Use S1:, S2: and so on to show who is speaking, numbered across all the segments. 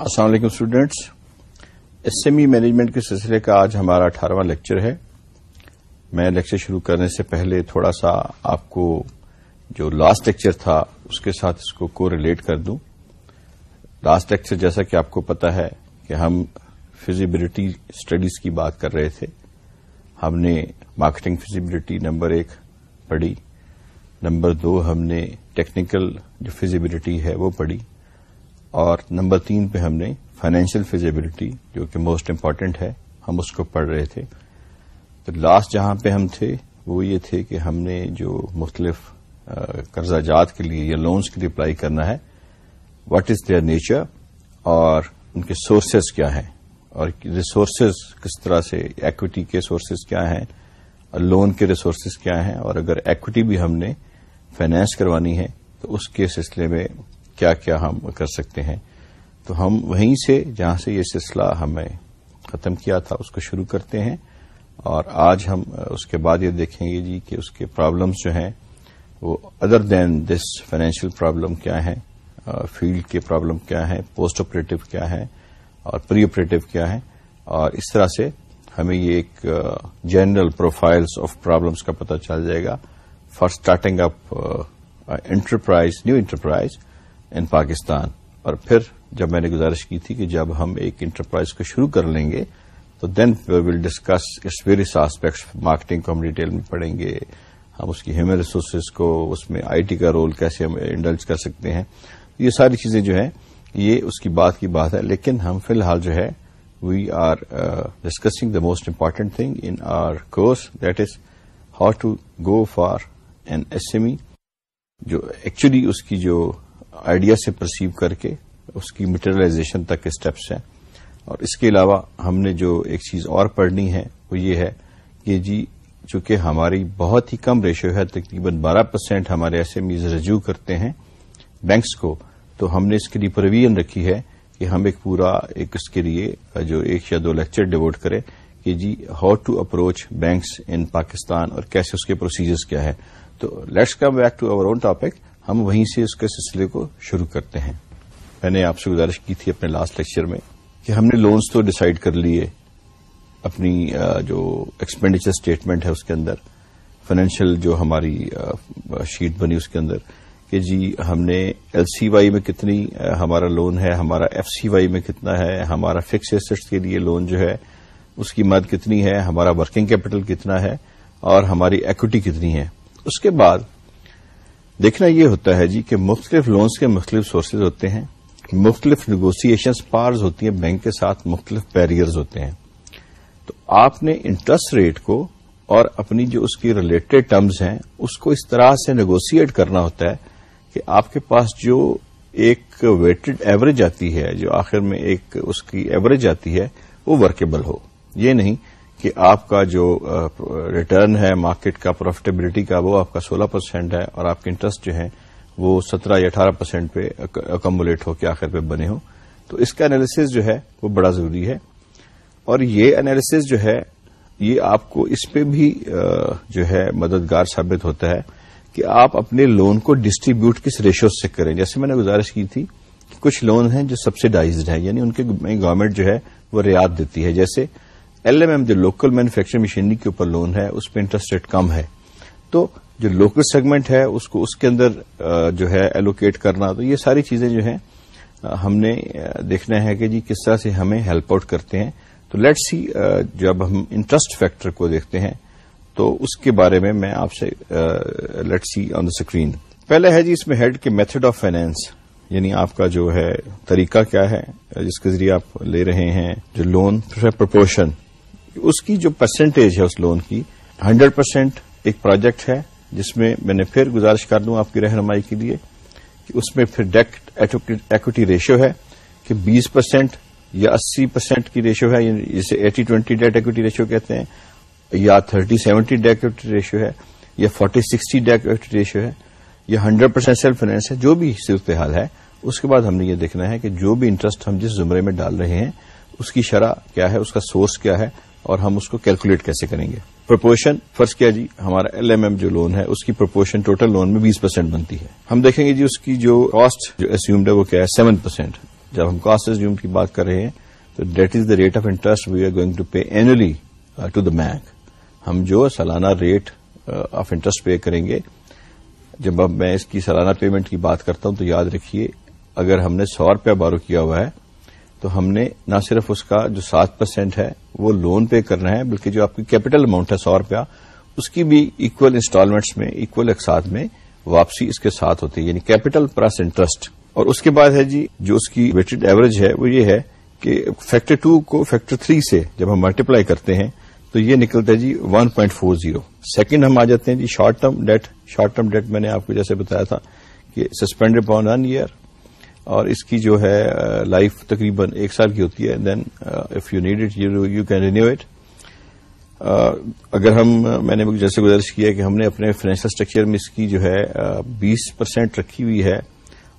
S1: السلام علیکم students S M E management کے سلسلے کا آج ہمارا اٹھارہواں لیکچر ہے۔ میں لیکچر شروع کرنے سے پہلے تھوڑا سا آپ کو جو لاسٹ لیکچر تھا اس کے ساتھ اس کو کو ریلیٹ کر دوں۔ لاسٹ لیکچر جیسا کہ آپ کو پتا ہے کہ ہم فزیبلٹی اسٹڈیز کی بات کر رہے تھے۔ ہم نے مارکیٹنگ فزیبلٹی نمبر ایک پڑھی۔ نمبر دو ہم نے ٹیکنیکل جو فزیبلٹی ہے وہ پڑھی۔ اور نمبر تین پہ ہم نے فائنینشیل فیزیبلٹی جو کہ موسٹ امپارٹینٹ ہے، ہم اس کو پڑھ رہے تھے۔ تو لاسٹ جہاں پہ ہم تھے، وہ یہ تھے کہ ہم نے جو مختلف قرضہ جات کے لیے یا لونس کے لیے اپلائی کرنا ہے واٹ از دیئر نیچر اور ان کے سورسز کیا ہیں؟ اور ریسورسز کس طرح سے ایکوٹی کے سورسز کیا ہیں؟ اور لون کے ریسورسز کیا ہیں؟ اور اگر ایکوٹی بھی ہم نے فائنینس کروانی ہے، تو اس کے سلسلے میں کیا کیا ہم کر سکتے ہیں۔ تو ہم وہیں سے، جہاں سے یہ سلسلہ ہمیں ختم کیا تھا، اس کو شروع کرتے ہیں۔ اور آج ہم، اس کے بعد یہ دیکھیں گے جی کہ اس کے پرابلمس جو ہیں، وہ other than this financial problem کیا ہے فیلڈ کے پرابلم کیا ہے پوسٹ آپریٹو کیا ہے اور پری آپریٹو کیا ہے اور اس طرح سے ہمیں یہ ایک جنرل پروفائلس آف پرابلمس کا پتہ چل جائے گا۔ For starting up enterprise new enterprise in Pakistan. اور پھر جب میں نے گزارش کی تھی کہ جب ہم ایک انٹرپرائز کو شروع کر لیں گے، تو then will discuss its various aspects marketing کو ہم ڈیٹیل میں پڑھیں گے۔ ہم اس کی ہیومن ریسورسز کو، اس میں آئی ٹی کا رول کیسے ہم انڈلج کر سکتے ہیں۔ یہ ساری چیزیں جو ہیں، یہ اس کی بات کی بات ہے۔ لیکن ہم فی الحال جو ہے we are discussing the most important thing in our course that is how to go for an S M E جو ایکچولی اس کی جو آئیڈیا سے پرسیو کر کے اس کی مٹیریلائزیشن تک کے اسٹیپس ہیں۔ اور اس کے علاوہ ہم نے جو ایک چیز اور پڑھنی ہے وہ یہ ہے کہ جی چونکہ ہماری بہت ہی کم ریشو ہے، تقریباً بارہ پرسینٹ ہمارے ایس ایم ایز رجوع کرتے ہیں بینکس کو، تو ہم نے اس کے لیے پرویژن رکھی ہے کہ ہم ایک پورا ایک اس کے لیے جو ایک یا دو لیکچر ڈیوٹ کریں کہ جی how to approach banks in Pakistan اور کیسے اس کے پروسیجرز کیا ہے تو let's come back to our own topic ہم وہیں سے اس کے سلسلے کو شروع کرتے ہیں۔ میں نے آپ سے گزارش کی تھی اپنے لاسٹ لیکچر میں کہ ہم نے لونز تو ڈسائڈ کر لیے اپنی جو ایکسپینڈیچر اسٹیٹمنٹ ہے اس کے اندر فائنینشیل جو ہماری شیٹ بنی اس کے اندر کہ جی ہم نے ایل سی وائی میں کتنی ہمارا لون ہے، ہمارا ایف سی وائی میں کتنا ہے، ہمارا فکس ایسٹس کے لیے لون جو ہے، اس کی مد کتنی ہے، ہمارا ورکنگ کیپٹل کتنا ہے اور ہماری ایکوٹی کتنی ہے۔ اس کے بعد دیکھنا یہ ہوتا ہے جی کہ مختلف لونز کے مختلف سورسز ہوتے ہیں، مختلف نیگوسیشن پارز ہوتی ہیں بینک کے ساتھ مختلف بیریئرز ہوتے ہیں۔ تو آپ نے انٹرسٹ ریٹ کو اور اپنی جو اس کی ریلیٹڈ ٹرمز ہیں، اس کو اس طرح سے نیگوسیٹ کرنا ہوتا ہے کہ آپ کے پاس جو ایک ویٹڈ ایوریج آتی ہے، جو آخر میں ایک اس کی ایوریج آتی ہے، وہ ورکیبل ہو۔ یہ نہیں کہ آپ کا جو ریٹرن ہے مارکیٹ کا پروفیٹیبلٹی کا، وہ آپ کا سولہ پرسینٹ ہے اور آپ کے انٹرسٹ جو ہے وہ سترہ یا اٹھارہ پرسینٹ پہ اکمولیٹ ہو کے آخر پہ بنے ہوں۔ تو اس کا انالیسز جو ہے وہ بڑا ضروری ہے۔ اور یہ انالیسز جو ہے، یہ آپ کو اس پہ بھی جو ہے مددگار ثابت ہوتا ہے کہ آپ اپنے لون کو ڈسٹریبیوٹ کس ریشو سے کریں۔ جیسے میں نے گزارش کی تھی کہ کچھ لون ہیں جو سبسڈائزڈ ہیں یعنی ان کے گورنمنٹ جو ہے وہ رعایت دیتی ہے۔ جیسے ایل ایم ایم جو لوکل مینوفیکچرنگ مشینری کے اوپر لون ہے، اس پہ انٹرسٹ ریٹ کم ہے۔ تو جو لوکل سیگمنٹ ہے، اس کو اس کے اندر جو ہے ایلوکیٹ کرنا، تو یہ ساری چیزیں جو ہیں ہم نے دیکھنا ہے کہ جی کس طرح سے ہمیں ہیلپ آؤٹ کرتے ہیں۔ تو لیٹ سی جب ہم انٹرسٹ فیکٹر کو دیکھتے ہیں، تو اس کے بارے میں میں آپ سے let see on the screen پہلے ہے جی اس میں ہیڈ کے میتھڈ آف فائنینس یعنی آپ کا جو ہے طریقہ کیا ہے، جس کے ذریعے آپ لے رہے ہیں، جو لون پرپورشن اس کی جو پرسنٹیج ہے اس لون کی ہنڈریڈ پرسینٹ ایک پروجیکٹ ہے جس میں میں نے پھر گزارش کر دوں آپ کی رہنمائی کے لیے کہ اس میں پھر ڈیکٹ ایکوٹی ریشو ہے کہ بیس پرسینٹ یا اسی پرسینٹ کی ریشو ہے یعنی جسے eighty twenty debt equity ratio کہتے ہیں، یا thirty seventy debt equity ratio ہے، یا forty sixty debt equity ratio ہے، یا ہنڈریڈ پرسینٹ سیلف فائنینس ہے، جو بھی صورتحال ہے، اس کے بعد ہم نے یہ دیکھنا ہے کہ جو بھی انٹرسٹ ہم جس زمرے میں ڈال رہے ہیں، اس کی شرح کیا ہے، اس کا سورس کیا ہے اور ہم اس کو کیلکولیٹ کیسے کریں گے؟ پرپورشن، فرض کیا جی ہمارا ایل ایم ایم جو لون ہے، اس کی پرپورشن ٹوٹل لون میں بیس پرسینٹ بنتی ہے۔ ہم دیکھیں گے جی اس کی جو کاسٹ جو اسیومڈ ہے، وہ کیا ہے؟ سیون پرسینٹ جب ہم کاسٹ ریزیوم کی بات کر رہے ہیں، تو that is the rate of interest we are going to pay annually to the bank ہم جو سالانہ ریٹ آف انٹرسٹ پے کریں گے، جب اب میں اس کی سالانہ پیمنٹ کی بات کرتا ہوں، تو یاد رکھیے، اگر ہم نے سو روپیہ بارو کیا ہوا ہے تو ہم نے نہ صرف اس کا جو سات پرسینٹ ہے وہ لون پے کرنا ہے، بلکہ جو آپ کی کیپٹل اماؤنٹ ہے سو روپیہ، اس کی بھی اکول انسٹالمنٹس میں اکول اقساط میں واپسی اس کے ساتھ ہوتی ہے یعنی کیپٹل پلس انٹرسٹ اور اس کے بعد ہے جی جو اس کی ویٹڈ ایوریج ہے، وہ یہ ہے کہ فیکٹر ٹو کو فیکٹر تھری سے جب ہم ملٹیپلائی کرتے ہیں، تو یہ نکلتا ہے جی one point four zero second ہم آ جاتے ہیں جی short term debt short term debt میں نے آپ کو جیسے بتایا تھا کہ سسپینڈ اپون ون ایئر اور اس کی جو ہے لائف تقریباً ایک سال کی ہوتی ہے. Then if you need it you can renew it اگر ہم، میں نے جیسے گزارش کیا کہ ہم نے اپنے فائنینشیل اسٹرکچر میں اس کی جو ہے بیس پرسینٹ رکھی ہوئی ہے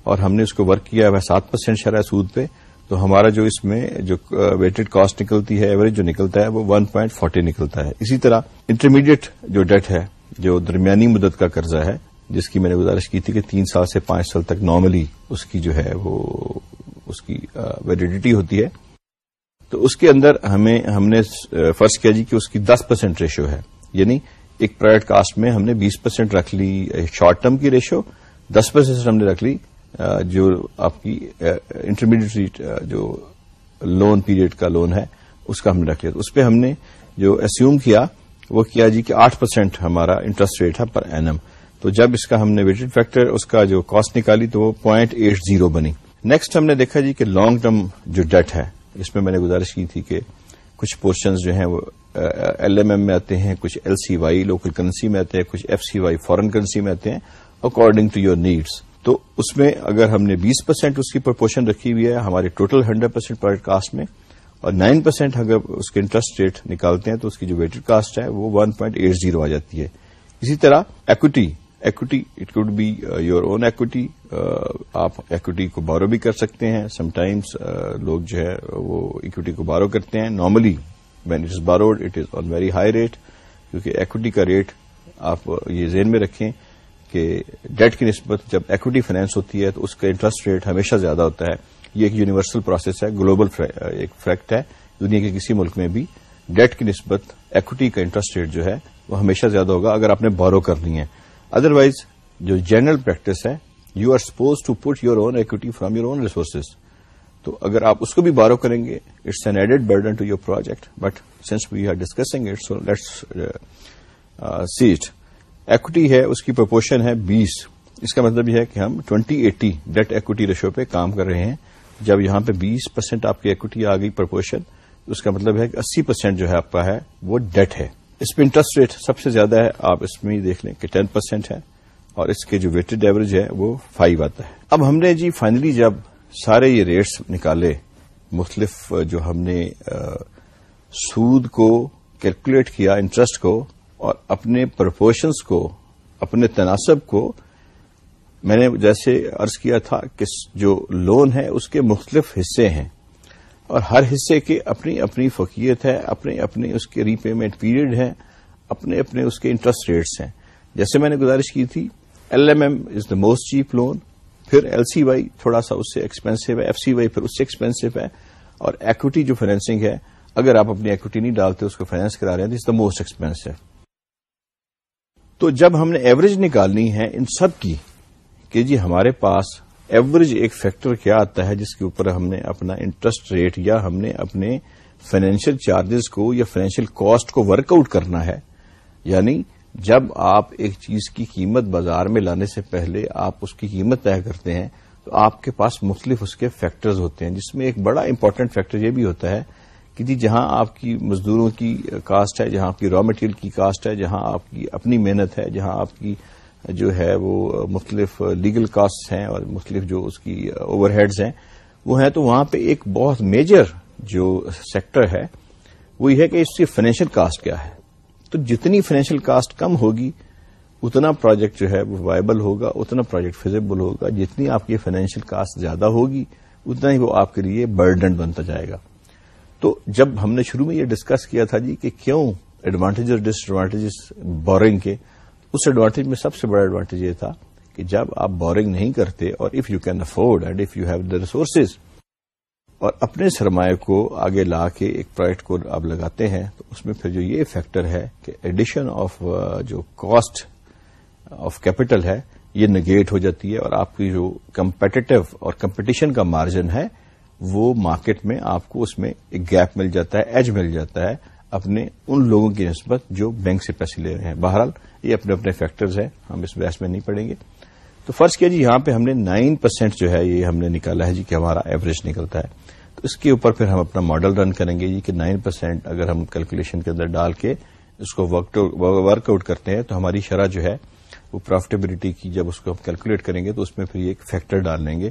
S1: اور ہم نے اس کو ورک کیا ہے سات پرسینٹ شرح سود پہ، تو ہمارا جو اس میں جو ویٹڈ کاسٹ نکلتی ہے ایوریج جو نکلتا ہے وہ ون پوائنٹ فورٹی نکلتا ہے. اسی طرح انٹرمیڈیٹ جو ڈیٹ ہے، جو درمیانی مدت کا قرضہ ہے جس کی میں نے گزارش کی تھی کہ تین سال سے پانچ سال تک نارملی اس کی جو ہے وہ اس کی ویلڈیٹی ہوتی ہے۔ تو اس کے اندر ہمیں، ہم نے فرض کیا جی کہ اس کی دس پرسینٹ ریشو ہے۔ یعنی ایک پرائیویٹ کاسٹ میں ہم نے بیس پرسینٹ رکھ لی شارٹ ٹرم کی ریشو دس پرسینٹ ہم نے رکھ لی جو آپ کی انٹرمیڈیٹ جو لون پیریڈ کا لون ہے، اس کا ہم نے رکھ لیا۔ اس پہ ہم نے جو ایسیوم کیا، وہ کیا جی کہ آٹھ پرسینٹ ہمارا انٹرسٹ ریٹ ہے پر اینم تو جب اس کا ہم نے ویٹڈ فیکٹر، اس کا جو کاسٹ نکالی تو وہ پوائنٹ ایٹ زیرو بنی۔ نیکسٹ ہم نے دیکھا جی کہ لانگ ٹرم جو ڈیٹ ہے، اس میں میں نے گزارش کی تھی کہ کچھ پورشنز جو ہیں وہ ایل ایم ایم میں آتے ہیں، کچھ L C Y local currency میں آتے ہیں، کچھ F C Y foreign currency میں آتے ہیں اکارڈنگ ٹو یور نیڈس تو اس میں اگر ہم نے بیس پرسینٹ اس کی پرپورشن رکھی ہوئی ہے، ہمارے total hundred percent product cost میں، اور نائن پرسینٹ اگر اس کے انٹرسٹ ریٹ نکالتے ہیں تو اس کی جو ویٹڈ کاسٹ ہے وہ ون پوائنٹ ایٹ زیرو آ جاتی ہے۔ اسی طرح equity equity it could be your own equity آپ ایکوٹی کو بارو بھی کر سکتے ہیں. سم ٹائمس uh, لوگ جو ہے وہ ایکوٹی کو بارو کرتے ہیں. Normally when it is borrowed it is on very high rate کیونکہ ایکوٹی کا ریٹ آپ uh, یہ ذہن میں رکھیں کہ ڈیٹ کی نسبت جب ایکوٹی فائنینس ہوتی ہے تو اس کا انٹرسٹ ریٹ ہمیشہ زیادہ ہوتا ہے. یہ ایک یونیورسل پروسیس ہے. گلوبل uh, ایک فیکٹ ہے. دنیا کے کسی ملک میں بھی ڈیٹ کی نسبت ایکوٹی کا انٹرسٹ ریٹ جو ہے وہ ہمیشہ زیادہ ہوگا اگر آپ نے بورو کرنی ہے. ادر وائز جو جنرل پریکٹس ہے you are supposed to put your own equity from your own resources تو اگر آپ اس کو بھی بارو کریں گے it's an added burden to your project but since we are discussing it so let's set equity ہے، اس کی پرپورشن ہے بیس. اس کا مطلب یہ ہے کہ ہم twenty eighty debt equity ratio پہ کام کر رہے ہیں. جب یہاں پہ بیس پرسینٹ آپ کی ایکوٹی آ گئی پرپورشن اس کا مطلب ہے کہ اسی پرسینٹ جو ہے آپ کا ہے، وہ ڈیٹ ہے. اس پہ انٹرسٹ ریٹ سب سے زیادہ ہے، آپ اس میں دیکھ لیں کہ ٹین پرسینٹ ہے اور اس کے جو ویٹڈ ایوریج ہے وہ فائیو آتا ہے۔ اب ہم نے جی فائنلی جب سارے یہ ریٹس نکالے، مختلف جو ہم نے سود کو کیلکولیٹ کیا انٹرسٹ کو اور اپنے پرپورشنس کو، اپنے تناسب کو، میں نے جیسے ارض کیا تھا کہ جو لون ہے اس کے مختلف حصے ہیں۔ اور ہر حصے کی اپنی اپنی فقیت ہے اپنے اپنے اس کے ری پیمنٹ پیریڈ ہے، اپنے اپنے اس کے انٹرسٹ ریٹس ہیں۔ جیسے میں نے گزارش کی تھی L M M is the most cheap loan پھر ایل سی وائی تھوڑا سا اس سے ایکسپینسو ہے ایف سی وائی پھر اس سے ایکسپینسو ہے، اور ایکوٹی جو فائنینسنگ ہے، اگر آپ اپنی ایکوٹی نہیں ڈالتے، اس کو فائنینس کرا رہے ہیں تو از دا موسٹ ایکسپینسو تو جب ہم نے ایوریج نکالنی ہے ان سب کی کہ جی ہمارے پاس ایوریج ایک فیکٹر کیا آتا ہے جس کے اوپر ہم نے اپنا انٹرسٹ ریٹ یا ہم نے اپنے فائنینشیل چارجز کو یا فائنینشیل کاسٹ کو ورک آؤٹ کرنا ہے؟ یعنی جب آپ ایک چیز کی قیمت بازار میں لانے سے پہلے آپ اس کی قیمت طے کرتے ہیں، تو آپ کے پاس مختلف اس کے فیکٹرز ہوتے ہیں، جس میں ایک بڑا امپورٹنٹ فیکٹر یہ بھی ہوتا ہے کہ جی جہاں آپ کی مزدوروں کی کاسٹ ہے، جہاں آپ کی را مٹیریل کی کاسٹ ہے، جہاں آپ کی اپنی محنت ہے، جہاں آپ کی جو ہے وہ مختلف لیگل کاسٹ ہیں اور مختلف جو اس کی اوور ہیڈز ہیں، وہ ہیں تو وہاں پہ ایک بہت میجر جو سیکٹر ہے، وہ یہ ہے کہ اس کی فائنینشیل کاسٹ کیا ہے۔ تو جتنی فائنینشیل کاسٹ کم ہوگی، اتنا پروجیکٹ جو ہے وہ وائبل ہوگا، اتنا پروجیکٹ فیزیبل ہوگا۔ جتنی آپ کی فائنینشیل کاسٹ زیادہ ہوگی، اتنا ہی وہ آپ کے لیے برڈن بنتا جائے گا۔ تو جب ہم نے شروع میں یہ ڈسکس کیا تھا جی کہ کیوں ایڈوانٹیج اور ڈس ایڈوانٹیجز بورنگ کے اس ایڈوانٹیج میں سب سے بڑا ایڈوانٹیج یہ تھا کہ جب آپ بورنگ نہیں کرتے اور if you can afford and if you have the resources اور اپنے سرمایہ کو آگے لا کے ایک پروجیکٹ کو آپ لگاتے ہیں تو اس میں پھر جو یہ فیکٹر ہے کہ ایڈیشن آف uh, جو کاسٹ آف کیپٹل ہے یہ نگیٹ ہو جاتی ہے اور آپ کی جو کمپیٹیو اور کمپٹیشن کا مارجن ہے وہ مارکیٹ میں آپ کو اس میں ایک گیپ مل جاتا ہے ایج مل جاتا ہے اپنے ان لوگوں کی نسبت جو بینک سے پیسے لے رہے ہیں۔ بہرحال یہ اپنے اپنے فیکٹرز ہیں، ہم اس بحث میں نہیں پڑیں گے۔ تو فرض کیا جی یہاں پہ ہم نے نائن پرسینٹ جو ہے، یہ ہم نے نکالا ہے جی کہ ہمارا ایوریج نکلتا ہے۔ تو اس کے اوپر پھر ہم اپنا ماڈل رن کریں گے جی کہ نائن پرسینٹ اگر ہم کیلکولیشن کے اندر ڈال کے اس کو ورک آؤٹ کرتے ہیں، تو ہماری شرح جو ہے، وہ پروفیٹیبلٹی کی جب اس کو ہم کیلکولیٹ کریں گے تو اس میں پھر ایک فیکٹر ڈال لیں گے۔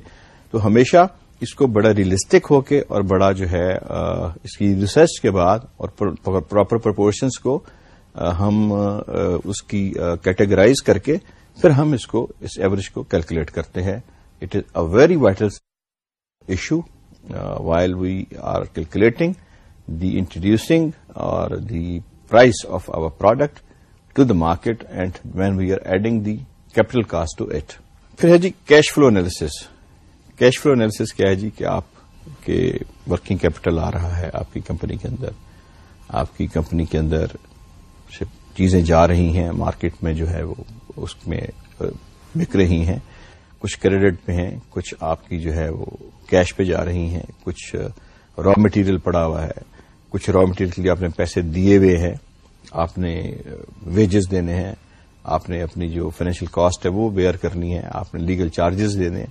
S1: تو ہمیشہ اس کو بڑا ریئلسٹک ہو کے اور بڑا جو ہے اس کی ریسرچ کے بعد اور پراپر پرپورشنس کو ہم اس کی کیٹیگرائز کر کے پھر ہم اس کو، اس ایوریج کو کیلکولیٹ کرتے ہیں۔ It is a very vital issue while we are calculating the introducing or the price of our product to the market and when we are adding the capital cost to it پھر ہے جی cash flow analysis cash flow analysis کیا ہے جی؟ کہ آپ کے working capital آ رہا ہے، آپ کی کمپنی کے اندر۔ آپ کی کمپنی کے اندر چیزیں جا رہی ہیں، مارکیٹ میں جو ہے وہ اس میں بک رہی ہیں۔ کچھ کریڈٹ پہ ہیں، کچھ آپ کی جو ہے وہ کیش پہ جا رہی ہیں، کچھ را مٹیریل پڑا ہوا ہے۔ کچھ را مٹیریل کے لیے آپ نے پیسے دیے ہوئے ہیں، آپ نے ویجز دینے ہیں۔ آپ نے اپنی جو فائنینشیل کاسٹ ہے وہ بیئر کرنی ہے، آپ نے لیگل چارجز دینے ہیں۔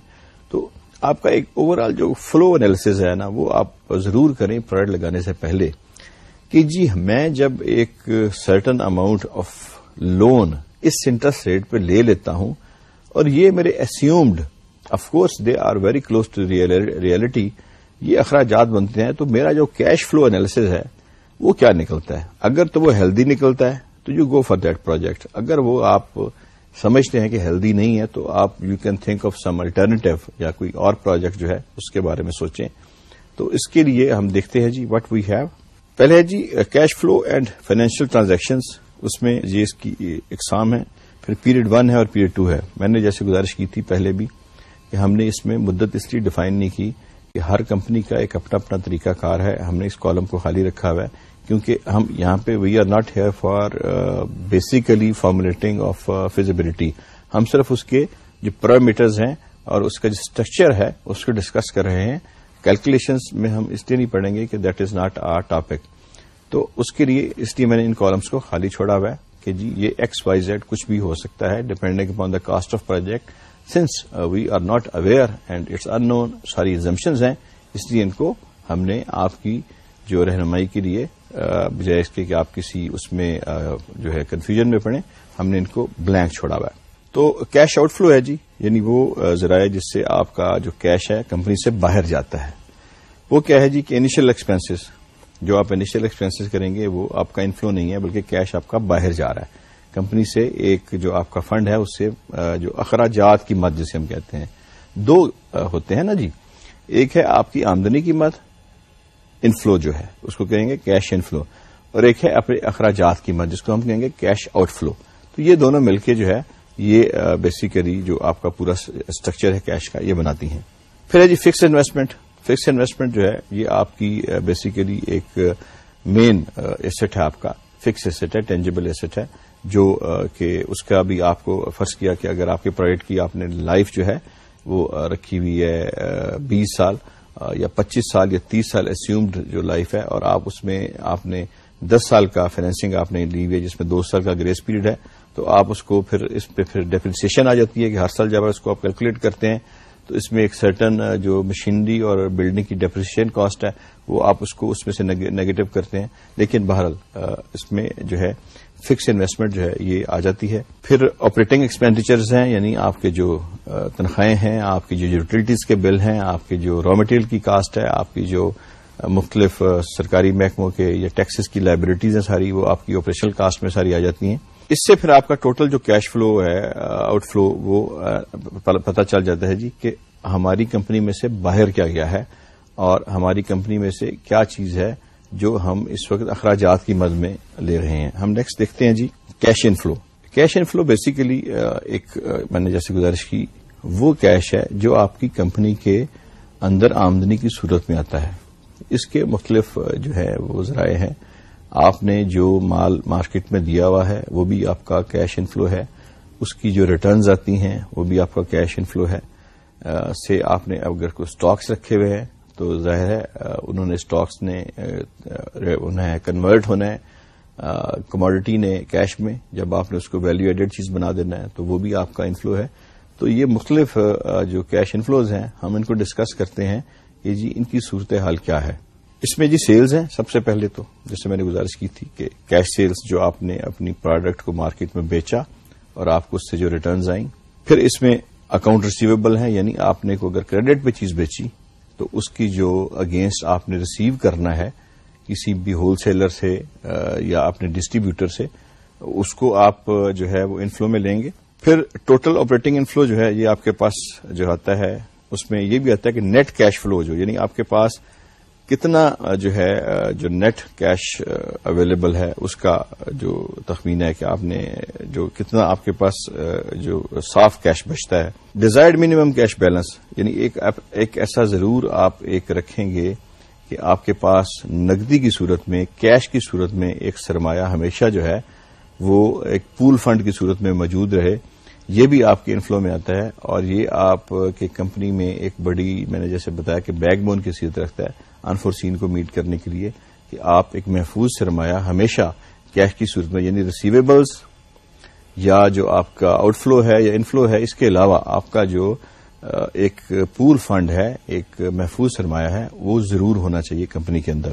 S1: تو آپ کا ایک اوور آل جو فلو انالیس ہے نا، وہ آپ ضرور کریں پروڈکٹ لگانے سے پہلے۔ کہ جی میں جب ایک سرٹن اماؤنٹ آف لون اس انٹرسٹ ریٹ پہ لے لیتا ہوں اور یہ میرے assumed of course they are very close to reality یہ اخراجات بنتے ہیں تو میرا جو کیش فلو انالیس ہے وہ کیا نکلتا ہے؟ اگر تو وہ ہیلدی نکلتا ہے تو you go for that project اگر وہ آپ سمجھتے ہیں کہ ہیلدی نہیں ہے تو آپ you can think of some alternative یا کوئی اور پروجیکٹ جو ہے اس کے بارے میں سوچیں۔ تو اس کے لیے ہم دیکھتے ہیں جی وٹ وی ہیو پہلے ہے جی cash flow and financial transactions اس میں جی اس کی اقسام ہے. پھر پیریڈ ون ہے اور پیریڈ ٹو ہے. میں نے جیسے گزارش کی تھی پہلے بھی کہ ہم نے اس میں مدت اس لیے ڈیفائن نہیں کی کہ ہر کمپنی کا ایک اپنا اپنا طریقہ کار ہے. ہم نے اس کالم کو خالی رکھا ہوا ہے کیونکہ ہم یہاں پہ we are not here for basically formulating of feasibility ہم صرف اس کے جو پرامیٹرز ہیں اور اس کا جو اسٹرکچر ہے، اس کو ڈسکس کر رہے ہیں کیلکولیشنز میں ہم اس لیے نہیں پڑھیں گے کہ that is not our topic تو اس کے لیے اس لیے میں نے ان کالمس کو خالی چھوڑا ہوا ہے کہ جی یہ ایکس وائی زیڈ کچھ بھی ہو سکتا ہے depending upon the cost of project since we are not aware and it's unknown ساری ایگزمشنز ہیں، اس لیے ان کو ہم نے آپ کی جو رہنمائی کے لیے uh, بجائے اس کے کہ آپ کسی اس میں uh, جو ہے کنفیوژن میں پڑیں ہم نے ان کو بلینک چھوڑا ہوا ہے۔ تو کیش آؤٹ فلو ہے جی یعنی وہ ذرائع جس سے آپ کا جو کیش ہے کمپنی سے باہر جاتا ہے۔ وہ کیا ہے جی کہ انیشل ایکسپینسز جو آپ انیشل ایکسپینسز کریں گے، وہ آپ کا انفلو نہیں ہے، بلکہ کیش آپ کا باہر جا رہا ہے۔ کمپنی سے ایک جو آپ کا فنڈ ہے، اس سے جو اخراجات کی مت جسے ہم کہتے ہیں۔ دو ہوتے ہیں نا جی۔ ایک ہے آپ کی آمدنی کی مت انفلو جو ہے، اس کو کہیں گے کیش انفلو اور ایک ہے اپنے اخراجات کی مت جس کو ہم کہیں گے کیش آؤٹ فلو تو یہ دونوں مل کے جو ہے یہ بیسیکلی جو آپ کا پورا اسٹرکچر ہے کیش کا یہ بناتی ہیں۔ پھر ہے جی فکس انویسٹمنٹ فکس انویسٹمنٹ جو ہے یہ آپ کی بیسیکلی ایک مین ایسٹ ہے آپ کا۔ فکس ایسٹ ہے ٹینجیبل ایسٹ ہے جو کہ اس کا بھی آپ کو فرض کیا کہ اگر آپ کے پروجیکٹ کی آپ نے لائف جو ہے وہ رکھی ہوئی ہے بیس سال یا پچیس سال یا تیس سال اسیومڈ جو لائف ہے اور آپ اس میں آپ نے دس سال کا فائنینسنگ آپ نے لی ہوئی ہے جس میں دو سال کا گریس پیریڈ ہے۔ تو آپ اس کو پھر اس پہ پھر ڈیپریسیشن آ جاتی ہے کہ ہر سال جب اس کو آپ کیلکولیٹ کرتے ہیں، تو اس میں ایک سرٹن جو مشینری اور بلڈنگ کی ڈیپریشن کاسٹ ہے، وہ آپ اس کو اس میں سے نیگیٹو کرتے ہیں۔ لیکن بہرحال اس میں جو ہے فکس انویسٹمنٹ جو ہے یہ آ جاتی ہے۔ پھر آپریٹنگ ایکسپینڈیچرز ہیں یعنی آپ کے جو تنخواہیں ہیں، آپ کی جو یوٹیلٹیز کے بل ہیں، آپ کی جو را مٹیریل کی کاسٹ ہے، آپ کی جو مختلف سرکاری محکموں کے یا ٹیکسز کی لائبلٹیز ہیں، ساری وہ آپ کی آپریشنل کاسٹ میں ساری آ جاتی ہیں۔ اس سے پھر آپ کا ٹوٹل جو کیش فلو ہے آؤٹ فلو، وہ پتہ چل جاتا ہے جی کہ ہماری کمپنی میں سے باہر کیا گیا ہے اور ہماری کمپنی میں سے کیا چیز ہے جو ہم اس وقت اخراجات کی مد میں لے رہے ہیں۔ ہم نیکسٹ دیکھتے ہیں جی cash inflow cash inflow basically ایک میں نے جیسے گزارش کی، وہ کیش ہے جو آپ کی کمپنی کے اندر آمدنی کی صورت میں آتا ہے۔ اس کے مختلف جو ہے وہ ذرائع ہیں۔ آپ نے جو مال مارکیٹ میں دیا ہوا ہے، وہ بھی آپ کا کیش انفلو ہے۔ اس کی جو ریٹرنز آتی ہیں، وہ بھی آپ کا کیش انفلو ہے۔ سے آپ نے اگر کوئی اسٹاکس رکھے ہوئے ہیں، تو ظاہر ہے انہوں نے اسٹاکس نے انہیں کنورٹ ہونا ہے۔ کموڈٹی نے کیش میں جب آپ نے اس کو ویلو ایڈیڈ چیز بنا دینا ہے، تو وہ بھی آپ کا انفلو ہے۔ تو یہ مختلف جو کیش انفلوز ہیں، ہم ان کو ڈسکس کرتے ہیں۔ کہ جی ان کی صورت حال کیا ہے؟ اس میں جی سیلز ہیں سب سے پہلے تو، جیسے میں نے گزارش کی تھی کہ کیش سیلز جو آپ نے اپنی پروڈکٹ کو مارکیٹ میں بیچا اور آپ کو اس سے جو ریٹرنز آئیں، پھر اس میں اکاؤنٹ ریسیویبل ہیں یعنی آپ نے کو اگر کریڈٹ پہ چیز بیچی تو اس کی جو اگینسٹ آپ نے ریسیو کرنا ہے، کسی بھی ہول سیلر سے یا اپنے ڈسٹریبیوٹر سے، اس کو آپ جو ہے وہ انفلو میں لیں گے۔ پھر ٹوٹل آپریٹنگ انفلو جو ہے یہ آپ کے پاس جو آتا ہے، اس میں یہ بھی آتا ہے کہ نیٹ کیش فلو جو یعنی آپ کے پاس کتنا جو ہے جو نیٹ کیش اویلیبل ہے، اس کا جو تخمینہ ہے کہ آپ نے، جو کتنا آپ کے پاس جو صاف کیش بچتا ہے ڈیزائرڈ منیمم کیش بیلنس یعنی ایک ایسا ضرور آپ ایک رکھیں گے کہ آپ کے پاس نقدی کی صورت میں کیش کی صورت میں ایک سرمایہ ہمیشہ جو ہے، وہ ایک پول فنڈ کی صورت میں موجود رہے۔ یہ بھی آپ کے انفلو میں آتا ہے اور یہ آپ کی کمپنی میں ایک بڑی، میں نے جیسے بتایا کہ بیک بون کی صورت رکھتا ہے۔ انفورسین کو میٹ کرنے کے لیے کہ آپ ایک محفوظ سرمایہ ہمیشہ کیش کی صورت میں یعنی ریسیویبلز یا جو آپ کا آؤٹ فلو ہے یا انفلو ہے، اس کے علاوہ آپ کا جو ایک پول فنڈ ہے، ایک محفوظ سرمایہ ہے، وہ ضرور ہونا چاہیے کمپنی کے اندر۔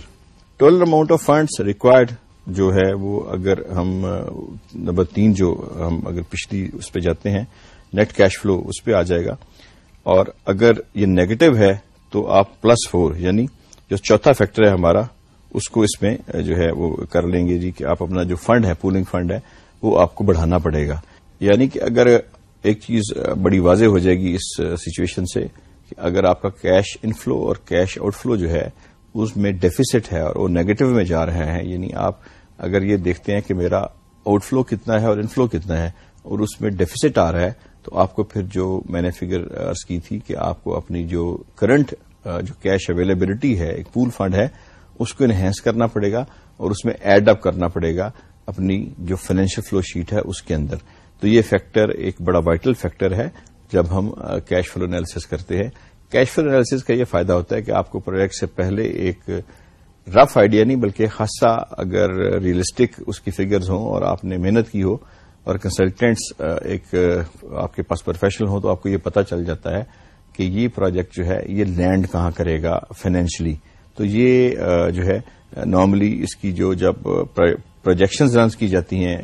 S1: Total amount of funds required جو ہے، وہ اگر ہم نمبر تین جو ہم اگر پچھلی اس پہ جاتے ہیں نیٹ کیش فلو اس پہ آ جائے گا۔ اور اگر یہ نیگیٹو ہے، تو آپ پلس فور یعنی جو چوتھا فیکٹر ہے ہمارا، اس کو اس میں جو ہے، وہ کر لیں گے جی کہ آپ اپنا جو فنڈ ہے، پولنگ فنڈ ہے، وہ آپ کو بڑھانا پڑے گا۔ یعنی کہ اگر ایک چیز بڑی واضح ہو جائے گی اس سچویشن سے کہ اگر آپ کا کیش انفلو اور کیش آؤٹ فلو جو ہے، اس میں ڈیفیسٹ ہے اور وہ نیگیٹو میں جا رہے ہیں یعنی آپ اگر یہ دیکھتے ہیں کہ میرا آؤٹ فلو کتنا ہے اور انفلو کتنا ہے اور اس میں ڈیفیسٹ آ رہا ہے، تو آپ کو پھر جو میں نے فگر ارض کی تھی کہ آپ کو اپنی جو کرنٹ جو کیش اویلیبلٹی ہے، ایک پول فنڈ ہے، اس کو انہینس کرنا پڑے گا اور اس میں ایڈ اپ کرنا پڑے گا اپنی جو فائنینشیل فلو شیٹ ہے، اس کے اندر۔ تو یہ فیکٹر ایک بڑا وائٹل فیکٹر ہے جب ہم کیش فلو انالیس کرتے ہیں۔ کیش فلو انالیس کا یہ فائدہ ہوتا ہے کہ آپ کو پروجیکٹ سے پہلے ایک رف آئیڈیا نہیں، بلکہ خاصا اگر ریئلسٹک اس کی فگرز ہوں اور آپ نے محنت کی ہو اور کنسلٹینٹس ایک آپ کے پاس پروفیشنل ہوں تو آپ کو یہ پتا چل جاتا ہے کہ یہ پروجیکٹ جو ہے یہ لینڈ کہاں کرے گا فائنینشلی تو یہ جو ہے نارملی اس کی جو جب پروجیکشنز رنس کی جاتی ہیں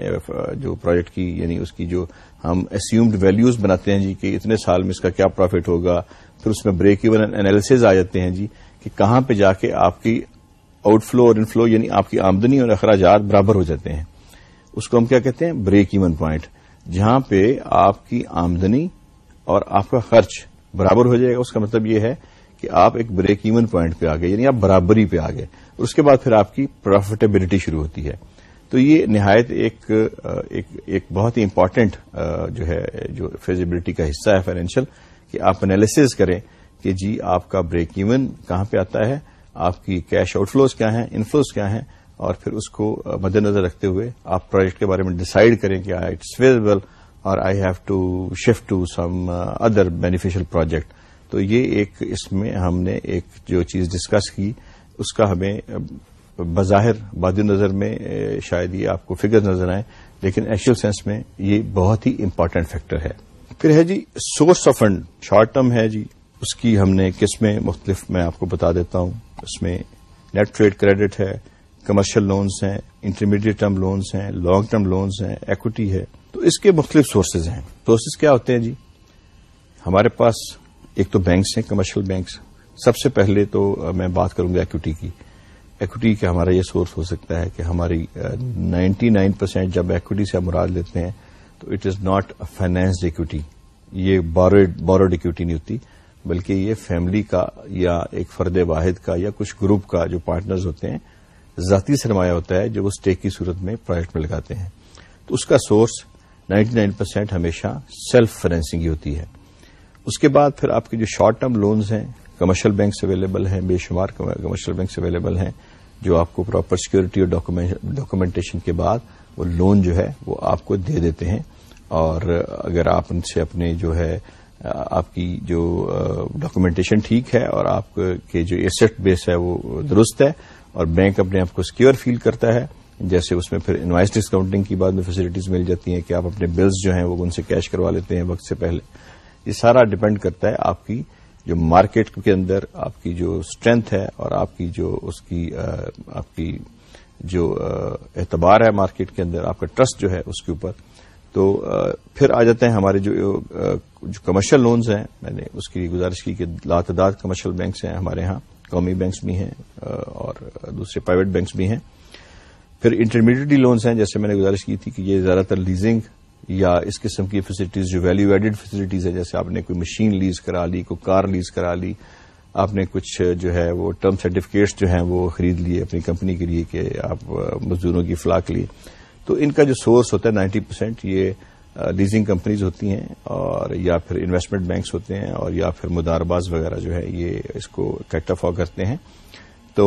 S1: جو پروجیکٹ کی یعنی اس کی جو ہم اسیومڈ ویلیوز بناتے ہیں جی کہ اتنے سال میں اس کا کیا پروفٹ ہوگا، پھر اس میں بریک ایون انالیسز آ جاتے ہیں جی کہ کہاں پہ جا کے آپ کی آؤٹ فلو اور انفلو یعنی آپ کی آمدنی اور اخراجات برابر ہو جاتے ہیں۔ اس کو ہم کیا کہتے ہیں؟ بریک ایون پوائنٹ جہاں پہ آپ کی آمدنی اور آپ کا خرچ برابر ہو جائے گا۔ اس کا مطلب یہ ہے کہ آپ ایک بریک ایون پوائنٹ پہ آ گئے یعنی آپ برابری پہ آ گئے۔ اس کے بعد پھر آپ کی پروفیٹیبلٹی شروع ہوتی ہے۔ تو یہ نہایت ایک ایک, ایک بہت ہی امپارٹینٹ جو ہے جو فیزیبلٹی کا حصہ ہے فائنینشیل کہ آپ انالیسز کریں کہ جی آپ کا بریک ایون کہاں پہ آتا ہے؟ آپ کی کیش آؤٹ فلوز کیا ہیں؟ انفلوز کیا ہیں؟ اور پھر اس کو مد نظر رکھتے ہوئے آپ پروجیکٹ کے بارے میں ڈسائڈ کریں کہ اٹس فیزبل اور I have to shift to some other beneficial project تو یہ ایک اس میں ہم نے ایک جو چیز ڈسکس کی، اس کا ہمیں بظاہر باد نظر میں شاید یہ آپ کو فگر نظر آئے لیکن ایکچوئل سینس میں یہ بہت ہی امپارٹینٹ فیکٹر ہے۔ پھر ہے جی source of fund short term ہے جی۔ اس کی ہم نے قسمیں مختلف میں آپ کو بتا دیتا ہوں۔ اس میں نیٹ ٹریڈ کریڈٹ ہے کمرشل لونز ہیں انٹرمیڈیٹ ٹرم لونز ہیں لانگ ٹرم لونز ہیں ایکوٹی ہے۔ تو اس کے مختلف سورسز ہیں۔ سورسز کیا ہوتے ہیں جی؟ ہمارے پاس ایک تو بینکس ہیں کمرشل بینکس سب سے پہلے تو میں بات کروں گا ایکوٹی کی۔ ایکوٹی کا ہمارا یہ سورس ہو سکتا ہے کہ ہماری نائنٹی نائن پرسینٹ جب ایکوٹی سے ہم مراد لیتے ہیں، تو it is not financed equity یہ بورڈ ایکوٹی نہیں ہوتی، بلکہ یہ فیملی کا یا ایک فرد واحد کا یا کچھ گروپ کا جو پارٹنرز ہوتے ہیں، ذاتی سرمایہ ہوتا ہے جو وہ اسٹیک کی صورت میں پروجیکٹ میں لگاتے ہیں۔ تو اس کا سورس نائنٹی نائن پرسینٹ ہمیشہ سیلف فائنینسنگ ہی ہوتی ہے۔ اس کے بعد پھر آپ کے جو شارٹ ٹرم لونز ہیں، کمرشل بینکس اویلیبل ہیں، بے شمار کمرشل بینکس اویلیبل ہیں، جو آپ کو پراپر سیکورٹی اور ڈاکومنٹیشن کے بعد وہ لون جو ہے وہ آپ کو دے دیتے ہیں۔ اور اگر آپ ان سے اپنے جو ہے، آپ کی جو ڈاکومنٹیشن ٹھیک ہے اور آپ کے جو ایسٹ بیس ہے وہ درست ہے اور بینک اپنے آپ کو سیکیور فیل کرتا ہے جیسے اس میں پھر انوائس ڈسکاؤنٹنگ کی بعد میں فیسلٹیز مل جاتی ہیں کہ آپ اپنے بلز جو ہیں وہ ان سے کیش کروا لیتے ہیں وقت سے پہلے۔ یہ سارا ڈپینڈ کرتا ہے آپ کی جو مارکیٹ کے اندر آپ کی جو اسٹرینتھ ہے اور آپ کی جو اس کی آپ کی جو اعتبار ہے مارکیٹ کے اندر، آپ کا ٹرسٹ جو ہے اس کے اوپر۔ تو پھر آ جاتے ہیں ہمارے جو جو کمرشل لونز ہیں، میں نے اس کی گزارش کی کہ لاتعداد کمرشل بینکس ہیں ہمارے ہاں قومی بینکس بھی ہیں اور دوسرے پرائیویٹ بینکس بھی ہیں۔ پھر انٹرمیڈیٹری لونز ہیں، جیسے میں نے گزارش کی تھی کہ یہ زیادہ تر لیزنگ یا اس قسم کی فیسلٹیز جو ویلو ایڈڈ فیسلٹیز ہے جیسے آپ نے کوئی مشین لیز کرا لی، کوئی کار لیز کرا لی، آپ نے کچھ جو ہے وہ ٹرم سرٹیفکیٹس جو ہیں وہ خرید لیے اپنی کمپنی کے لیے کہ آپ مزدوروں کی فلاح کے لیے۔ تو ان کا جو سورس ہوتا ہے نائنٹی پرسینٹ یہ لیزنگ کمپنیز ہوتی ہیں اور یا پھر انویسٹمنٹ بینکس ہوتے ہیں اور یا پھر مدارباز وغیرہ جو ہے یہ اس کو کیٹافا کرتے ہیں۔ تو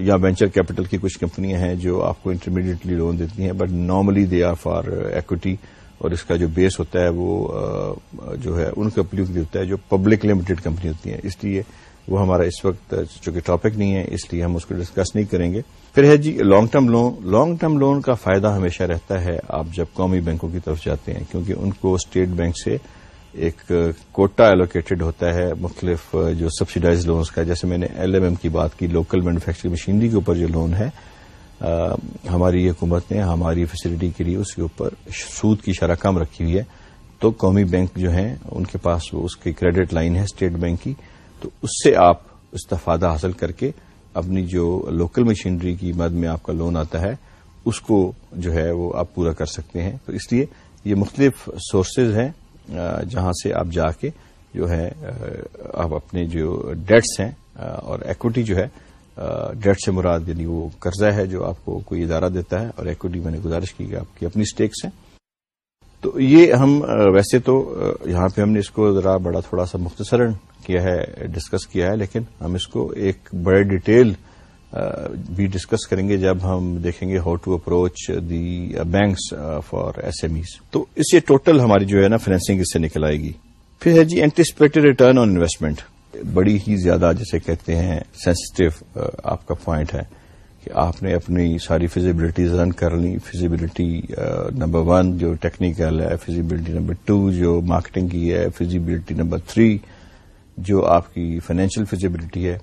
S1: یا وینچر کیپٹل کی کچھ کمپنیاں ہیں جو آپ کو انٹرمیڈیٹلی لون دیتی ہیں but normally they are for equity اور اس کا جو بیس ہوتا ہے وہ جو ہے ان کمپنیوں کے لیے ہوتا ہے جو پبلک لمیٹڈ کمپنی ہوتی ہیں۔ اس لیے وہ ہمارا اس وقت، چونکہ ٹاپک نہیں ہے، اس لیے ہم اس کو ڈسکس نہیں کریں گے۔ پھر ہے جی long term loan long term loan کا فائدہ ہمیشہ رہتا ہے آپ جب قومی بینکوں کی طرف جاتے ہیں، کیونکہ ان کو اسٹیٹ بینک سے ایک کوٹا ایلوکیٹڈ ہوتا ہے مختلف جو سبسڈائز لونز کا، جیسے میں نے ایل ایم ایم کی بات کی لوکل مینوفیکچرنگ مشینری کے اوپر جو لون ہے ہماری حکومت نے ہماری فیسلٹی کے لیے اس کے اوپر سود کی شرح کم رکھی ہوئی ہے۔ تو قومی بینک جو ہیں، ان کے پاس اس کی کریڈٹ لائن ہے اسٹیٹ بینک کی۔ تو اس سے آپ استفادہ حاصل کر کے اپنی جو لوکل مشینری کی مد میں آپ کا لون آتا ہے، اس کو جو ہے وہ آپ پورا کر سکتے ہیں۔ تو اس لیے یہ مختلف سورسز ہیں۔ جہاں سے آپ جا کے جو ہے آپ اپنے جو ڈیٹس ہیں اور ایکوٹی جو ہے ڈیٹ سے مراد یعنی وہ قرضہ ہے جو آپ کو کوئی ادارہ دیتا ہے، اور ایکوٹی میں نے گزارش کی کہ آپ کی اپنی سٹیکس ہیں۔ تو یہ ہم ویسے تو یہاں پہ ہم نے اس کو ذرا بڑا تھوڑا سا مختصراً کیا ہے ڈسکس کیا ہے، لیکن ہم اس کو ایک بڑے ڈیٹیل بھی ڈسکس کریں گے جب ہم دیکھیں گے how to approach the banks for S M Es تو اس سے ٹوٹل ہماری جو ہے نا فائنینسنگ اس سے نکل آئے گی۔ پھر ہے جی اینٹیسپیٹڈ ریٹرن آن انویسٹمنٹ بڑی ہی زیادہ جسے کہتے ہیں سینسٹو آپ کا پوائنٹ ہے کہ آپ نے اپنی ساری فیزیبلٹی رن کر لی۔ فیزیبلٹی نمبر ون جو ٹیکنیکل ہے فیزیبلٹی نمبر ٹو جو مارکیٹنگ کی ہے فیزیبلٹی نمبر تھری جو آپ کی فائنینشیل فیزیبلٹی ہے۔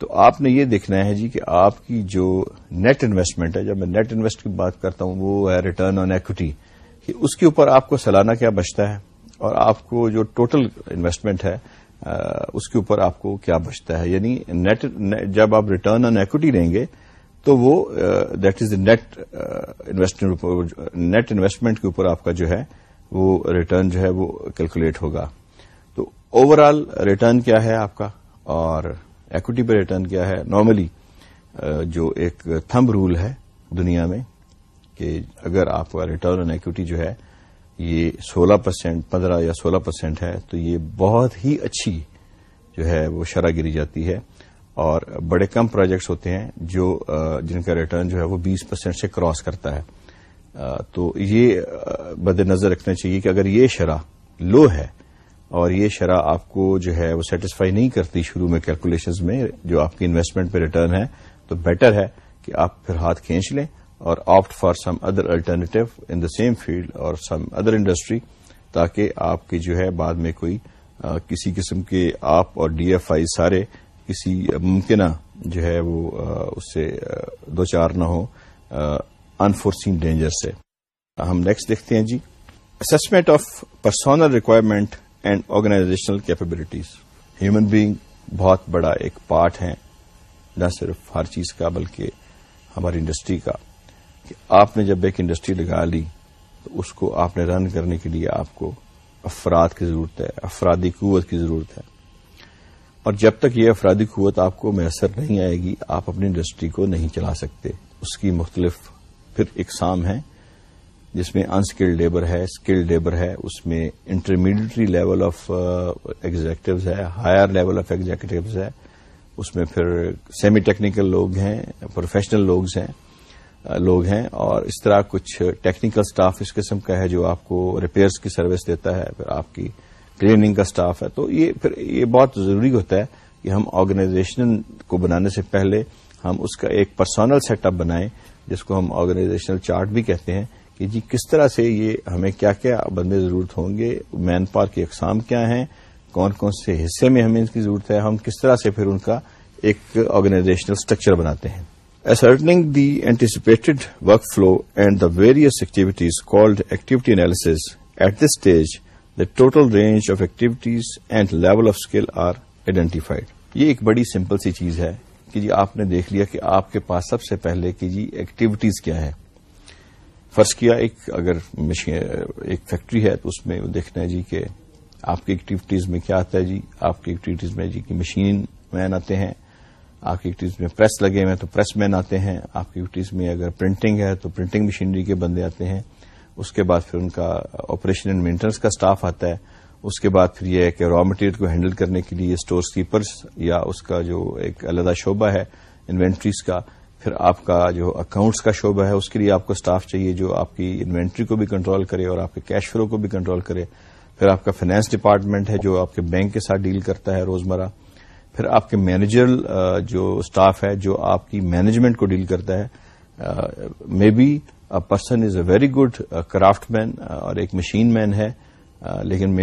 S1: تو آپ نے یہ دیکھنا ہے جی کہ آپ کی جو نیٹ انویسٹمنٹ ہے، جب میں نیٹ انویسٹ کی بات کرتا ہوں، وہ ہے ریٹرن آن ایکوٹی کہ اس کے اوپر آپ کو سالانہ کیا بچتا ہے؟ اور آپ کو جو ٹوٹل انویسٹمنٹ ہے اس کے اوپر آپ کو کیا بچتا ہے؟ یعنی نیٹ جب آپ ریٹرن آن ایکوٹی لیں گے، تو وہ that is net net investment کے اوپر آپ کا جو ہے، وہ ریٹرن جو ہے، وہ کیلکولیٹ ہوگا۔ تو اوور آل ریٹرن کیا ہے آپ کا؟ اور ایکوٹی پہ ریٹرن کیا ہے. نارملی جو ایک تھمب رول ہے دنیا میں کہ اگر آپ کا ریٹرن آن ایکوٹی جو ہے، یہ سولہ پرسینٹ پندرہ یا سولہ پرسینٹ ہے، تو یہ بہت ہی اچھی جو ہے وہ شرح گری جاتی ہے۔ اور بڑے کم پروجیکٹس ہوتے ہیں جو جن کا ریٹرن جو ہے وہ بیس پرسینٹ سے کراس کرتا ہے۔ تو یہ بد نظر رکھنا چاہیے کہ اگر یہ شرح لو ہے اور یہ شرح آپ کو جو ہے وہ سیٹسفائی نہیں کرتی شروع میں کیلکولیشنز میں، جو آپ کی انویسٹمنٹ پہ ریٹرن ہے، تو بیٹر ہے کہ آپ پھر ہاتھ کھینچ لیں اور opt for some other alternative in the same field اور سم ادر انڈسٹری تاکہ آپ کی جو ہے بعد میں کوئی کسی قسم کے آپ اور ڈی ایف آئی سارے کسی ممکنہ جو ہے وہ اس سے دو چار نہ ہو انفورسین ڈینجر سے۔ ہم نیکسٹ دیکھتے ہیں جی assessment of personnel requirement and organizational capabilities human being بہت بڑا ایک پارٹ ہے نہ صرف ہر چیز کا، بلکہ ہماری انڈسٹری کا۔ کہ آپ نے جب ایک انڈسٹری لگا لی، تو اس کو آپ نے رن کرنے کے لیے آپ کو افراد کی ضرورت ہے، افرادی قوت کی ضرورت ہے۔ اور جب تک یہ افرادی قوت آپ کو میسر نہیں آئے گی، آپ اپنی انڈسٹری کو نہیں چلا سکتے۔ اس کی مختلف پھر اقسام ہیں۔ جس میں انسکلڈ لیبر ہے اسکلڈ لیبر ہے، اس میں انٹرمیڈیٹری لیول آف ایگزیکٹوز ہے ہائر لیول آف ایگزیکٹوز ہے، اس میں پھر سیمی ٹیکنیکل لوگ ہیں پروفیشنل لوگ ہیں uh, لوگ ہیں، اور اس طرح کچھ ٹیکنیکل سٹاف اس قسم کا ہے جو آپ کو ریپیئرس کی سروس دیتا ہے، پھر آپ کی کلیننگ کا سٹاف ہے۔ تو یہ پھر یہ بہت ضروری ہوتا ہے کہ ہم آرگنائزیشن کو بنانے سے پہلے ہم اس کا ایک پرسنل سیٹ اپ بنائیں، جس کو ہم آرگنائزیشنل چارٹ بھی کہتے ہیں کہ جی کس طرح سے یہ ہمیں کیا کیا بندے ضرورت ہوں گے مین پاور کی اقسام کیا ہیں کون کون سے حصے میں ہمیں اس کی ضرورت ہے ہم کس طرح سے پھر ان کا ایک آرگنائزیشنل اسٹرکچر بناتے ہیں Ascertaining the anticipated workflow and the various activities called activity analysis, at this stage, the total range of activities and level of skill are identified. یہ ایک بڑی سمپل سی چیز ہے کہ جی آپ نے دیکھ لیا کہ آپ کے پاس سب سے پہلے کہ جی ایکٹیویٹیز کیا ہے فرض کیا ایک اگر ایک فیکٹری ہے تو اس میں دیکھنا ہے جی کہ آپ کی ایکٹیویٹیز میں کیا آتا ہے جی آپ کی ایکٹیویٹیز میں جی کی مشین مین آتے ہیں، آپ کی ایکٹیویٹیز میں پریس لگے ہوئے ہیں تو پریس مین آتے ہیں، آپ کی ایکٹیویٹیز میں اگر پرنٹنگ ہے تو پرنٹنگ مشینری کے بندے آتے ہیں، اس کے بعد پھر ان کا آپریشن اینڈ مینٹنس کا سٹاف آتا ہے، اس کے بعد پھر یہ ہے کہ را مٹیریل کو ہینڈل کرنے کے لیے اسٹور کیپرز یا اس کا جو ایک علیحدہ شعبہ ہے انوینٹریز کا پھر آپ کا جو اکاؤنٹس کا شعبہ ہے، اس کے لیے آپ کو سٹاف چاہیے جو آپ کی انوینٹری کو بھی کنٹرول کرے اور آپ کے کیش فلو کو بھی کنٹرول کرے۔ پھر آپ کا فائنانس ڈپارٹمنٹ ہے جو آپ کے بینک کے ساتھ ڈیل کرتا ہے روزمرہ۔ پھر آپ کے مینیجر جو اسٹاف ہے، جو آپ کی مینجمنٹ کو ڈیل کرتا ہے۔ Maybe person is a very good craftsman اور ایک مشین مین ہے۔ لیکن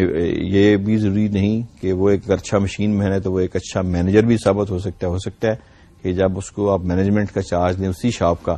S1: یہ بھی ضروری نہیں کہ وہ ایک اچھا مشین مین ہے تو وہ ایک اچھا مینیجر بھی ثابت ہو سکتا ہے، ہو سکتا ہے۔ کہ جب اس کو آپ مینجمنٹ کا چارج دیں اسی شاپ کا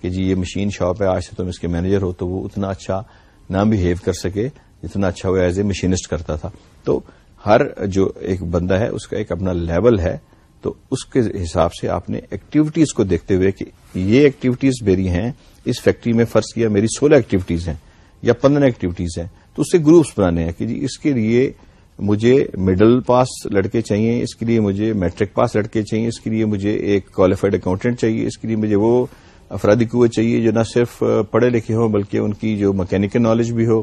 S1: کہ جی یہ مشین شاپ ہے، آج سے تم اس کے مینیجر ہو تو وہ اتنا اچھا نہ بہیو کر سکے جتنا اچھا وہ ایز اے مشینسٹ کرتا تھا۔ تو ہر جو ایک بندہ ہے، اس کا ایک اپنا لیول ہے۔ تو اس کے حساب سے آپ نے ایکٹیویٹیز کو دیکھتے ہوئے کہ یہ ایکٹیویٹیز میری ہیں، اس فیکٹری میں فرض کیا میری سولہ ایکٹیویٹیز ہیں یا پندرہ ایکٹیویٹیز ہیں۔ تو اس سے گروپس بنانے ہیں کہ جی اس کے لیے مجھے مڈل پاس لڑکے چاہیے، اس کے لیے مجھے میٹرک پاس لڑکے چاہیے، اس کے لیے مجھے ایک کوالیفائڈ اکاؤنٹنٹ چاہیے، اس کے لیے مجھے وہ افرادی قوت چاہیے جو نہ صرف پڑھے لکھے ہوں بلکہ ان کی جو مکینکل نالج بھی ہو۔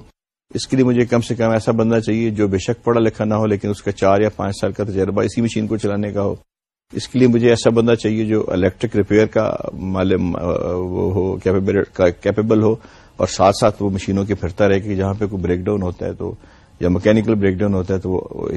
S1: اس کے لیے مجھے کم سے کم ایسا بندہ چاہیے جو بے شک پڑھا لکھا نہ ہو لیکن اس کا چار یا پانچ سال کا تجربہ اسی مشین کو چلانے کا ہو۔ اس کے لیے مجھے ایسا بندہ چاہیے جو الیکٹرک ریپیئر کا وہ ہو کیپیبل ہو اور ساتھ ساتھ وہ مشینوں کے پھرتا رہے کہ جہاں پہ کوئی بریک ڈاؤن ہوتا ہے تو یا مکینکل بریک ڈاؤن ہوتا ہے تو وہ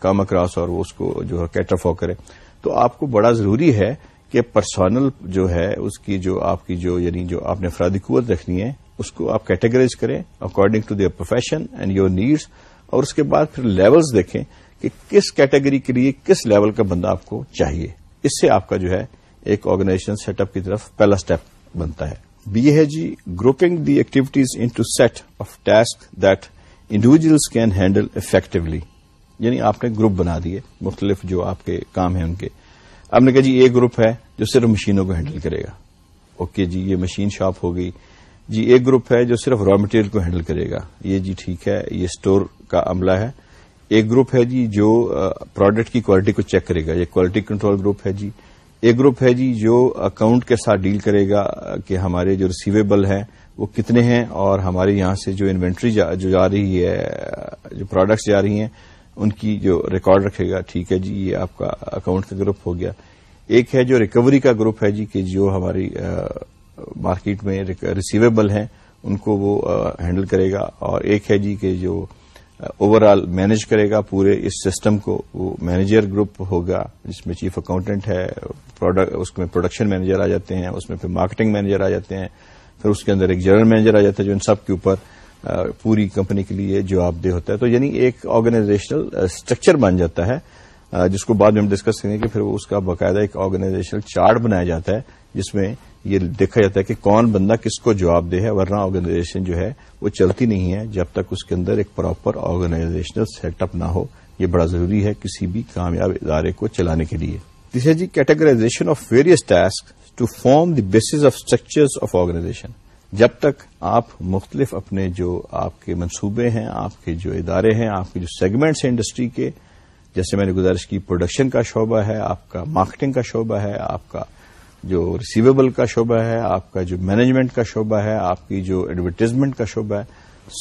S1: کام اکراس اور وہ اس کو جو ہے کیٹر فو کرے۔ تو آپ کو بڑا ضروری ہے کہ پرسنل جو ہے، اس کی جو آپ کی جو یعنی جو آپ نے افرادی قوت رکھنی ہے، اس کو آپ کیٹیگرائز کریں according to their profession and your needs اور اس کے بعد پھر لیولز دیکھیں کہ کس کیٹیگری کے لیے کس لیول کا بندہ آپ کو چاہیے۔ اس سے آپ کا جو ہے ایک آرگنائزیشن سیٹ اپ کی طرف پہلا اسٹیپ بنتا ہے۔ بی ہے جی grouping the activities into set of task that individuals can handle effectively یعنی آپ نے گروپ بنا دیے، مختلف جو آپ کے کام ہیں ان کے۔ آپ نے کہا جی ایک گروپ ہے جو صرف مشینوں کو ہینڈل کرے گا۔ اوکے جی یہ مشین شاپ ہو گئی۔ جی ایک گروپ ہے جو صرف را مٹیریل کو ہینڈل کرے گا۔ یہ جی ٹھیک ہے، یہ اسٹور کا عملہ ہے۔ ایک گروپ ہے جی جو پروڈکٹ کی کوالٹی کو چیک کرے گا۔ یہ کوالٹی کنٹرول گروپ ہے جی۔ ایک گروپ ہے جی جو اکاؤنٹ کے ساتھ ڈیل کرے گا کہ ہمارے جو ریسیویبل ہیں وہ کتنے ہیں اور ہمارے یہاں سے جو انوینٹری جو جا رہی ہے، جو پروڈکٹس جا رہی ہیں، ان کی جو ریکارڈ رکھے گا، ٹھیک ہے جی یہ آپ کا اکاؤنٹ کا گروپ ہو گیا۔ ایک ہے جو ریکوری کا گروپ ہے جی کہ جو ہماری مارکیٹ میں ریسیویبل ہیں، ان کو وہ ہینڈل کرے گا۔ اور ایک ہے جی کہ جو اوور آل مینج کرے گا، پورے اس سسٹم کو، وہ مینیجر گروپ ہوگا، جس میں چیف اکاؤنٹنٹ ہے اس میں پروڈکشن مینیجر آ جاتے ہیں، اس میں پھر مارکیٹنگ مینیجر آ جاتے ہیں۔ پھر اس کے اندر ایک جنرل مینیجر آ جاتا ہے جو ان سب کے اوپر پوری کمپنی کے لیے جواب دہ ہوتا ہے۔ تو یعنی ایک آرگنائزیشنل اسٹرکچر بن جاتا ہے جس کو بعد میں ہم ڈسکس کریں گے کہ پھر اس کا باقاعدہ ایک آرگنائزیشنل چارٹ بنایا جاتا ہے، جس میں یہ دیکھا جاتا ہے کہ کون بندہ کس کو جواب دے ہے، ورنہ آرگنائزیشن جو ہے وہ چلتی نہیں ہے جب تک اس کے اندر ایک پراپر آرگنائزیشنل سیٹ اپ نہ ہو۔ یہ بڑا ضروری ہے کسی بھی کامیاب ادارے کو چلانے کے لیے۔ This G categorization of various task to form the basis of structure of organization جب تک آپ مختلف اپنے جو آپ کے منصوبے ہیں، آپ کے جو ادارے ہیں، آپ کے جو سیگمنٹس ہیں انڈسٹری کے، جیسے میں نے گزارش کی پروڈکشن کا شعبہ ہے، آپ کا مارکیٹنگ کا شعبہ ہے، آپ کا جو ریسیویبل کا شعبہ ہے، آپ کا جو مینجمنٹ کا شعبہ ہے، آپ کی جو ایڈورٹیزمنٹ کا شعبہ ہے،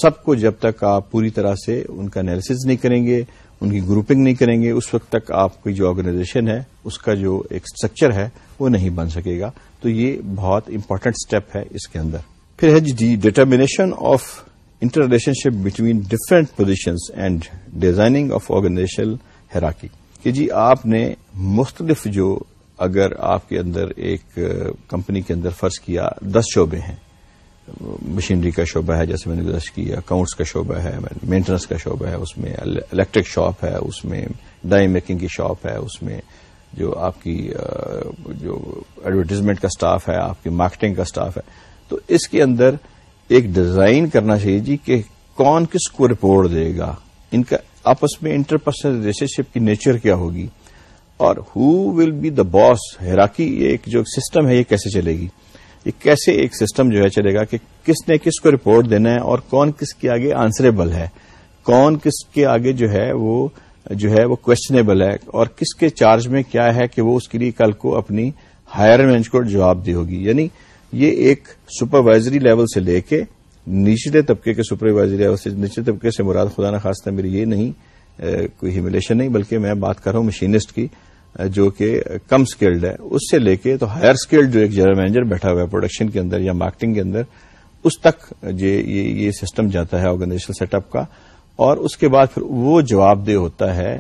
S1: سب کو جب تک آپ پوری طرح سے ان کا انالیس نہیں کریں گے، ان کی گروپنگ نہیں کریں گے، اس وقت تک آپ کی جو آرگنائزیشن ہے، اس کا جو ایک اسٹرکچر ہے وہ نہیں بن سکے گا۔ تو یہ بہت امپورٹنٹ اسٹیپ ہے اس کے اندر۔ پھر ہے جی determination of interrelationship between different positions and designing of organization hierarchy کہ جی آپ نے مختلف جو اگر آپ کے اندر ایک کمپنی کے اندر فرض کیا دس شعبے ہیں۔ مشینری کا شعبہ ہے، جیسے میں نے گزشت کیا اکاؤنٹس کا شعبہ ہے مینٹننس کا شعبہ ہے، اس میں الیکٹرک شاپ ہے، اس میں ڈائی میکنگ کی شاپ ہے، اس میں جو آپ کی جو ایڈورٹیزمنٹ کا سٹاف ہے، آپ کی مارکیٹنگ کا سٹاف ہے، تو اس کے اندر ایک ڈیزائن کرنا چاہیے جی کہ کون کس کو رپورٹ دے گا۔ ان کا آپس میں انٹر پرسنل ریلیشن شپ کی نیچر کیا ہوگی۔ اور ہو will be the boss hierarchy ایک جو سسٹم ہے، یہ کیسے چلے گی؟ یہ کیسے ایک سسٹم جو ہے چلے گا کہ کس نے کس کو رپورٹ دینا ہے اور کون کس کے آگے آنسریبل ہے؟ کون کس کے آگے جو ہے وہ جو ہے وہ کوشچنیبل ہے اور کس کے چارج میں کیا ہے کہ وہ اس کے لیے کل کو اپنی ہائر مینج کو جواب دی ہوگی؟ یعنی یہ ایک سپروائزری لیول سے لے کے نیچلے طبقے کے سپروائزری لیول سے نچلے طبقے سے مراد خدا نخواستہ میری یہ نہیں کوئی ہیمولیشن نہیں، بلکہ میں بات کر رہا ہوں مشینسٹ کی جو کہ کم اسکلڈ ہے۔ اس سے لے کے تو ہائر اسکلڈ جو ایک جنرل مینیجر بیٹھا ہوا ہے پروڈکشن کے اندر یا مارکیٹنگ کے اندر، اس تک یہ سسٹم جاتا ہے آرگنائزیشن سیٹ اپ کا۔ اور اس کے بعد پھر وہ جواب دہ ہوتا ہے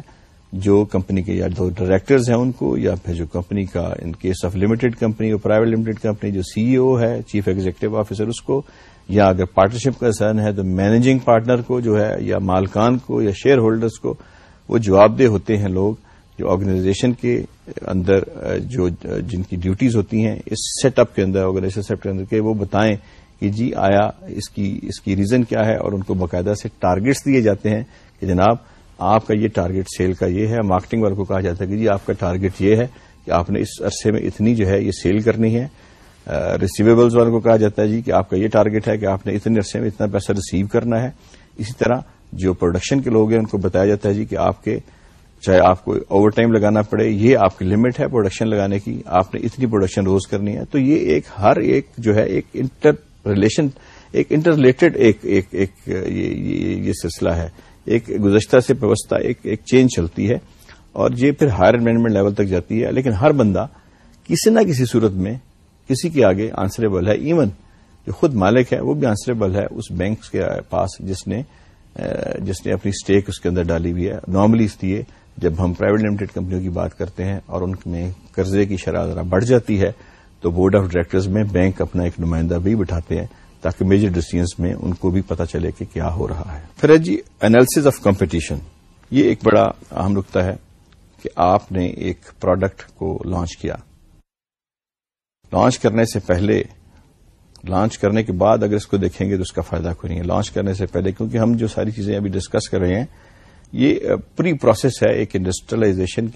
S1: جو کمپنی کے یا جو ڈائریکٹرز ہیں ان کو یا پھر جو کمپنی کا in case of limited company اور پرائیویٹ لمیٹڈ کمپنی جو سی ای او ہے چیف ایگزیکٹو آفیسر اس کو، یا اگر پارٹنرشپ کا سن ہے تو مینیجنگ پارٹنر کو جو ہے، یا مالکان کو یا شیئر ہولڈرز کو وہ جواب دہ ہوتے ہیں لوگ جو آرگنائزیشن کے اندر، جو جن کی ڈیوٹیز ہوتی ہیں، اس سیٹ اپ کے اندر آرگنائزیشن سیٹ کے اندر کے وہ بتائیں کہ جی آیا، اس کی اس کی ریزن کیا ہے؟ اور ان کو باقاعدہ سے ٹارگیٹس دیے جاتے ہیں کہ جناب، آپ کا یہ ٹارگیٹ سیل کا یہ ہے مارکیٹنگ والوں کو کہا جاتا ہے کہ جی آپ کا ٹارگیٹ یہ ہے کہ آپ نے اس عرصے میں اتنی جو ہے یہ سیل کرنی ہے۔ ریسیویبلز والوں کو کہا جاتا ہے جی کہ آپ کا یہ ٹارگیٹ ہے کہ آپ نے اتنے عرصے میں اتنا پیسہ ریسیو کرنا ہے۔ اسی طرح جو پروڈکشن کے لوگ ہیں، ان کو بتایا جاتا ہے جی کہ آپ کے، چاہے آپ کو اوور ٹائم لگانا پڑے، یہ آپ کی لمٹ ہے پروڈکشن لگانے کی، آپ نے اتنی پروڈکشن روز کرنی ہے۔ تو یہ ایک، ہر ایک جو ہے ایک انٹر ریلیشن، ایک انٹر ریلیٹڈ ایک ایک ایک، یہ سلسلہ ہے۔ ایک گزشتہ سے ویوستھا ایک ایک چینج چلتی ہے اور یہ پھر ہائر مینجمنٹ لیول تک جاتی ہے۔ لیکن ہر بندہ کسی نہ کسی صورت میں کسی کے آگے آنسریبل ہے۔ ایون جو خود مالک ہے وہ بھی آنسریبل ہے اس بینک کے پاس جس نے جس نے اپنی اسٹیک اس کے اندر ڈالی ہوئی ہے۔ نارملی اس لیے جب ہم پرائیویٹ لمیٹڈ کمپنیوں کی بات کرتے ہیں اور ان میں قرضے کی شرح ذرا بڑھ جاتی ہے تو بورڈ آف ڈائریکٹرز میں بینک اپنا ایک نمائندہ بھی بٹھاتے ہیں تاکہ میجر ڈیسیزنس میں ان کو بھی پتا چلے کہ کیا ہو رہا ہے۔ پھر جی اینالس آف کمپٹیشن یہ ایک بڑا اہم نقطہ ہے کہ آپ نے ایک پروڈکٹ کو لانچ کیا۔ لانچ کرنے سے پہلے لانچ کرنے کے بعد اگر اس کو دیکھیں گے تو اس کا فائدہ کوئی نہیں ہے۔ لانچ کرنے سے پہلے، کیونکہ ہم جو ساری چیزیں ابھی ڈسکس کر رہے ہیں، یہ پری پروسیس ہے ایک انڈسٹریلائزیشن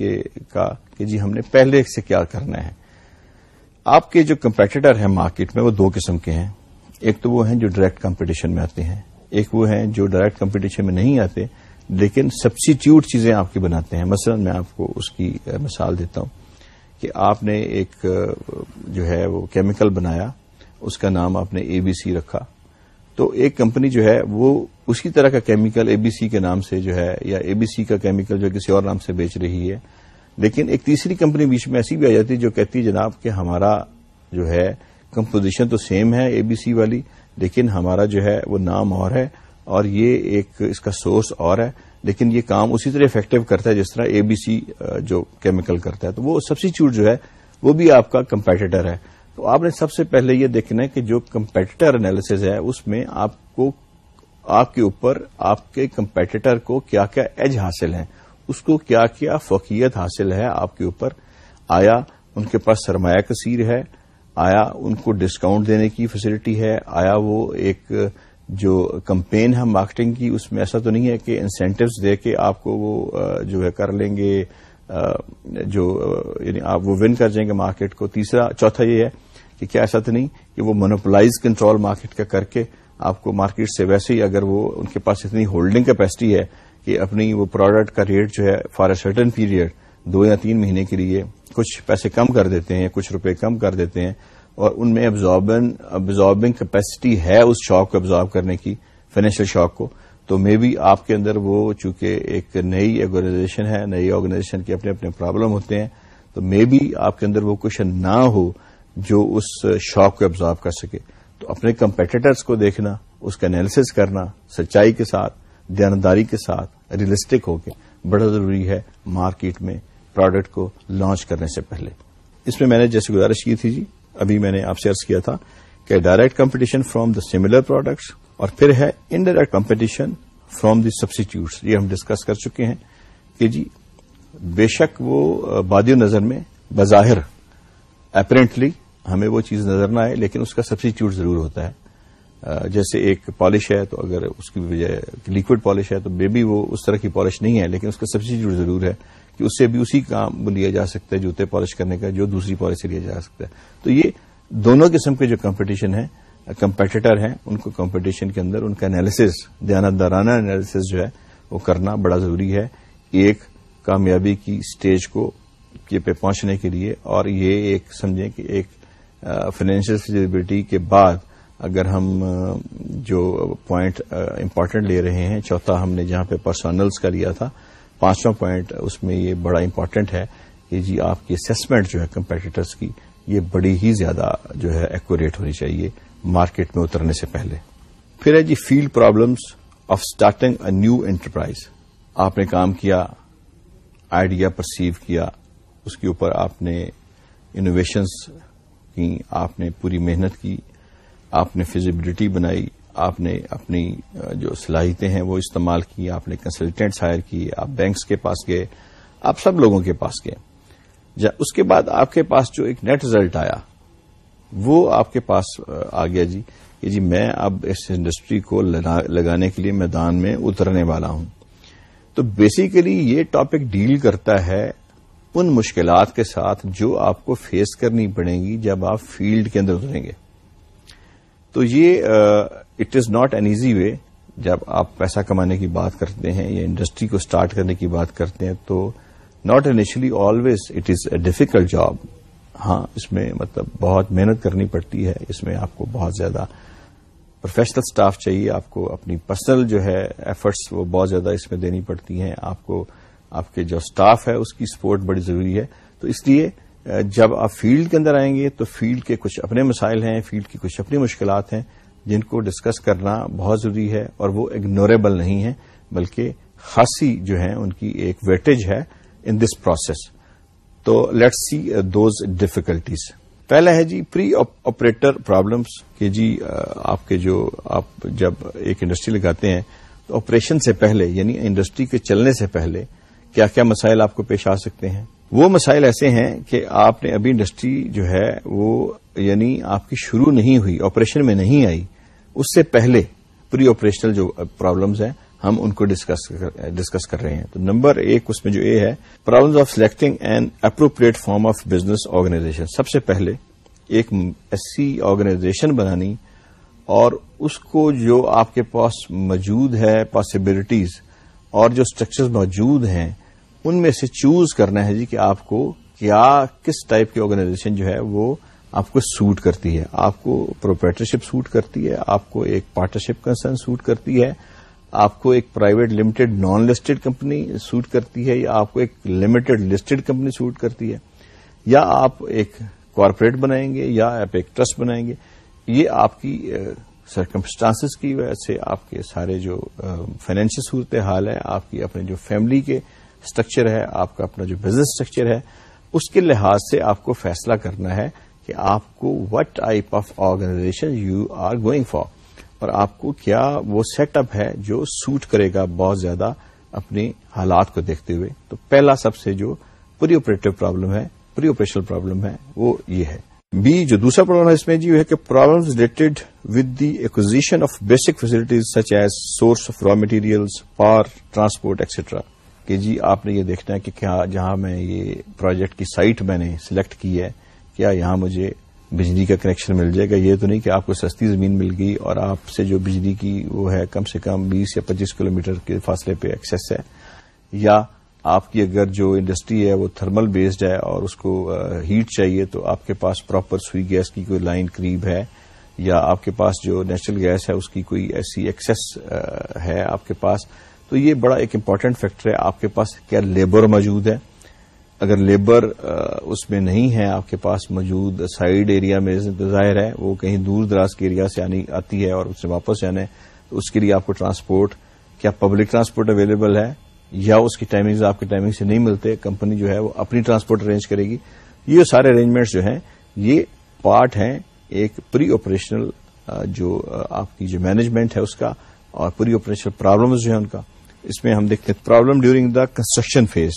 S1: کا کہ جی ہم نے پہلے سے کیا کرنا ہے۔ آپ کے جو کمپیٹیٹر ہیں مارکیٹ میں وہ دو قسم کے ہیں۔ ایک تو وہ ہیں جو ڈائریکٹ کمپٹیشن میں آتے ہیں، ایک وہ ہیں جو ڈائریکٹ کمپٹیشن میں نہیں آتے، لیکن سبسٹیوٹ چیزیں آپ کی بناتے ہیں۔ مثلا میں آپ کو اس کی مثال دیتا ہوں کہ آپ نے ایک، جو ہے وہ کیمیکل بنایا، اس کا نام آپ نے اے بی سی رکھا۔ تو ایک کمپنی جو ہے وہ اسی طرح کا کیمیکل اے بی سی کے نام سے جو ہے یا اے بی سی کا کیمیکل جو کسی اور نام سے بیچ رہی ہے۔ لیکن ایک تیسری کمپنی بیچ میں ایسی بھی آ جاتی ہے جو کہتی ہے، جناب، کہ ہمارا جو ہے کمپوزیشن تو سیم ہے اے بی سی والی، لیکن ہمارا جو ہے، وہ نام اور ہے اور یہ ایک اس کا سورس اور ہے، لیکن یہ کام اسی طرح افیکٹو کرتا ہے جس طرح اے بی سی جو کیمیکل کرتا ہے۔ تو وہ سبسٹیچیوٹ جو ہے، وہ بھی آپ کا کمپیٹیٹر ہے۔ تو آپ نے سب سے پہلے یہ دیکھنا ہے کہ جو کمپیٹیٹر انالیس ہے، اس میں آپ کو، آپ کے اوپر، آپ کے کمپیٹیٹر کو کیا کیا ایج حاصل ہے اس کو کیا کیا فوقیت حاصل ہے آپ کے اوپر؟ آیا ان کے پاس سرمایہ کثیر ہے؟ آیا ان کو ڈسکاؤنٹ دینے کی فیسلٹی ہے؟ آیا وہ ایک جو کمپین ہے مارکیٹنگ کی، اس میں ایسا تو نہیں ہے کہ انسینٹوز دے کے آپ کو وہ جو ہے کر لیں گے جو یعنی آپ وہ ون کر جائیں گے مارکیٹ کو۔ تیسرا، چوتھا یہ ہے کہ کیا ایسا تو نہیں کہ وہ مونوپلائز کنٹرول مارکیٹ کا کر کے آپ کو مارکیٹ سے ویسے ہی اگر وہ ان کے پاس اتنی ہولڈنگ کیپیسٹی ہے کہ اپنی وہ پروڈکٹ کا ریٹ جو ہے فار اے سرٹن پیریڈ دو یا تین مہینے کے لیے کچھ پیسے کم کر دیتے ہیں، کچھ روپے کم کر دیتے ہیں اور ان میں ابزاربنگ کیپیسٹی ہے اس شاک کو ابزارب کرنے کی فائنینشیل شاک کو، تو مے بی آپ کے اندر وہ چونکہ ایک نئی آرگنائزیشن ہے، نئی آرگنائزیشن کے اپنے اپنے پرابلم ہوتے ہیں، تو مے بی آپ کے اندر وہ کوشچن نہ ہو جو اس شاک کو ابزارو کر سکے۔ تو اپنے کمپیٹیٹرس کو دیکھنا، اس کا انالیس کرنا، سچائی کے ساتھ دیانداری کے ساتھ ریئلسٹک ہو کے بڑا ضروری ہے مارکیٹ میں پروڈکٹ کو لانچ کرنے سے پہلے۔ اس میں میں نے جیسے گزارش کی تھی جی ابھی میں نے آپ سے ارض کیا تھا کہ direct competition from the similar products اور پھر ہے indirect competition from the substitutes یہ ہم ڈسکس کر چکے ہیں کہ جی بے شک وہ بادی نظر میں بظاہر اپرینٹلی ہمیں وہ چیز نظر نہ آئے، لیکن اس کا سبسٹیٹیوٹ ضرور ہوتا ہے۔ جیسے ایک پالش ہے تو اگر اس کی بجائے لیکوڈ پالش ہے تو بے بی وہ اس طرح کی پالش نہیں ہے، لیکن اس کا سبسٹیٹیوٹ ضرور ہے کہ اس سے بھی اسی کام لیا جا سکتا ہے، جوتے پالش کرنے کا، جو دوسری پالش سے لیا جا سکتا ہے۔ تو یہ دونوں قسم کے جو کمپٹیشن ہے کمپیٹیٹر ہیں، ان کو کمپٹیشن کے اندر ان کا انالیسز دیانتدارانہ انالیسز جو ہے، وہ کرنا بڑا ضروری ہے۔ ایک کامیابی کی سٹیج کو پہ پہنچنے کے لیے اور یہ ایک، سمجھیں کہ ایک فائنینشیل فیزیبلٹی کے بعد اگر ہم جو پوائنٹ امپورٹنٹ لے رہے ہیں، چوتھا ہم نے جہاں پہ پرسنلز کا لیا تھا، پانچواں پوائنٹ اس میں یہ بڑا امپورٹنٹ ہے کہ جی آپ کی اسسمنٹ جو ہے کمپیٹیٹرس کی، یہ بڑی ہی زیادہ جو ہے ایکوریٹ ہونی چاہیے مارکیٹ میں اترنے سے پہلے۔ پھر ہے جی field problems of starting a new enterprise آپ نے کام کیا آئیڈیا پرسیو کیا، اس کے اوپر آپ نے انوویشنس کی، آپ نے پوری محنت کی۔ آپ نے فیزیبلٹی بنائی، آپ نے اپنی جو صلاحیتیں ہیں وہ استعمال کی، آپ نے کنسلٹینٹس ہائر کی، آپ بینکس کے پاس گئے، آپ سب لوگوں کے پاس گئے۔ اس کے بعد آپ کے پاس جو ایک نیٹ ریزلٹ آیا، وہ آپ کے پاس، آ گیا جی کہ جی میں اب اس انڈسٹری کو لگانے کے لیے میدان میں اترنے والا ہوں۔ تو بیسیکلی یہ ٹاپک ڈیل کرتا ہے ان مشکلات کے ساتھ جو آپ کو فیس کرنی پڑیں گی جب آپ فیلڈ کے اندر اتریں گے۔ تو یہ it is not an easy way جب آپ پیسہ کمانے کی بات کرتے ہیں یا انڈسٹری کو اسٹارٹ کرنے کی بات کرتے ہیں تو not initially always it is a difficult job ہاں اس میں مطلب بہت محنت کرنی پڑتی ہے، اس میں آپ کو بہت زیادہ پروفیشنل سٹاف چاہیے، آپ کو اپنی پرسنل جو ہے ایفرٹس وہ بہت زیادہ اس میں دینی پڑتی ہیں، آپ کو، آپ کے جو سٹاف ہے اس کی سپورٹ بڑی ضروری ہے۔ تو اس لیے جب آپ فیلڈ کے اندر آئیں گے تو فیلڈ کے کچھ اپنے مسائل ہیں، فیلڈ کی کچھ اپنی مشکلات ہیں جن کو ڈسکس کرنا بہت ضروری ہے اور وہ اگنوریبل نہیں ہے بلکہ خاصی جو ہے ان کی ایک ویٹیج ہے ان دس پروسیس تو لیٹ سی دوز ڈفیکلٹیز پہلا ہے جی پری آپریٹر پرابلمس کہ جی uh, آپ کے جو، آپ جب ایک انڈسٹری لگاتے ہیں، تو آپریشن سے پہلے یعنی انڈسٹری کے چلنے سے پہلے کیا کیا مسائل آپ کو پیش آ سکتے ہیں؟ وہ مسائل ایسے ہیں کہ آپ نے ابھی انڈسٹری جو ہے وہ یعنی آپ کی شروع نہیں ہوئی آپریشن میں نہیں آئی، اس سے پہلے پری آپریشنل جو پرابلمز ہیں، ہم ان کو ڈسکس کر رہے ہیں۔ تو نمبر ایک اس میں جو اے ہے problems of selecting and appropriate form of business organization سب سے پہلے ایک ایسی آرگنائزیشن بنانی اور اس کو جو آپ کے پاس موجود ہے پاسبلٹیز اور جو اسٹرکچر موجود ہیں ان میں سے چوز کرنا ہے جی کہ آپ کو کیا کس ٹائپ کی آرگنائزیشن جو ہے وہ آپ کو سوٹ کرتی ہے۔ آپ کو پروپریٹرشپ سوٹ کرتی ہے، آپ کو ایک پارٹنرشپ کنسرن سوٹ کرتی ہے، آپ کو ایک private limited non listed company suit کرتی ہے یا آپ کو ایک لمیٹڈ لسٹڈ کمپنی سوٹ کرتی ہے۔ یا آپ ایک کارپوریٹ بنائیں گے یا آپ ایک ٹرسٹ بنائیں گے۔ یہ آپ کی سرکمسٹانسز کی وجہ سے آپ کے سارے جو فائنینشیل صورت حال ہے، آپ کی اپنے جو فیملی کے اسٹرکچر ہے، آپ کا اپنا جو بزنس اسٹرکچر ہے، اس کے لحاظ سے آپ کو فیصلہ کرنا ہے کہ آپ کو what type of organization you are going for اور آپ کو کیا وہ سیٹ اپ ہے جو سوٹ کرے گا بہت زیادہ اپنے حالات کو دیکھتے ہوئے۔ تو پہلا سب سے جو پری آپریٹو پرابلم ہے، پری آپریشنل پرابلم ہے، وہ یہ ہے۔ بی جو دوسرا پرابلم ہے اس میں جی ہے کہ problem related with the acquisition of basic facilities such as source of raw materials پار ٹرانسپورٹ ایکسیٹرا کہ جی آپ نے یہ دیکھنا ہے کہ کیا جہاں میں یہ پروجیکٹ کی سائٹ میں نے سلیکٹ کی ہے، کیا یہاں مجھے بجلی کا کنیکشن مل جائے گا؟ یہ تو نہیں کہ آپ کو سستی زمین مل گئی اور آپ سے جو بجلی کی وہ ہے کم سے کم بیس یا پچیس کلومیٹر کے فاصلے پہ ایکسس ہے۔ یا آپ کی اگر جو انڈسٹری ہے وہ تھرمل بیسڈ ہے اور اس کو ہیٹ چاہیے تو آپ کے پاس پراپر سوئی گیس کی کوئی لائن قریب ہے، یا آپ کے پاس جو نیچرل گیس ہے اس کی کوئی ایسی ایکسس ہے آپ کے پاس تو یہ بڑا ایک امپورٹنٹ فیکٹر ہے۔ آپ کے پاس کیا لیبر موجود ہے؟ اگر لیبر اس میں نہیں ہے، آپ کے پاس موجود سائڈ ایریا میں ظاہر ہے، وہ کہیں دور دراز کے ایریا سے آنی، آتی ہے اور اس سے واپس جانا ہے، تو اس کے لیے آپ کو ٹرانسپورٹ کیا پبلک ٹرانسپورٹ اویلیبل ہے؟ یا اس کی ٹائمنگ آپ کی ٹائمنگ سے نہیں ملتے کمپنی جو ہے وہ اپنی ٹرانسپورٹ ارینج کرے گی۔ یہ سارے ارینجمنٹس جو ہیں، یہ پارٹ ہیں ایک پری آپریشنل جو آپ کی جو مینجمنٹ ہے اس کا اور پری آپریشنل پرابلمز جو ہیں ان کا۔ اس میں ہم دیکھتے ہیں problem during the construction phase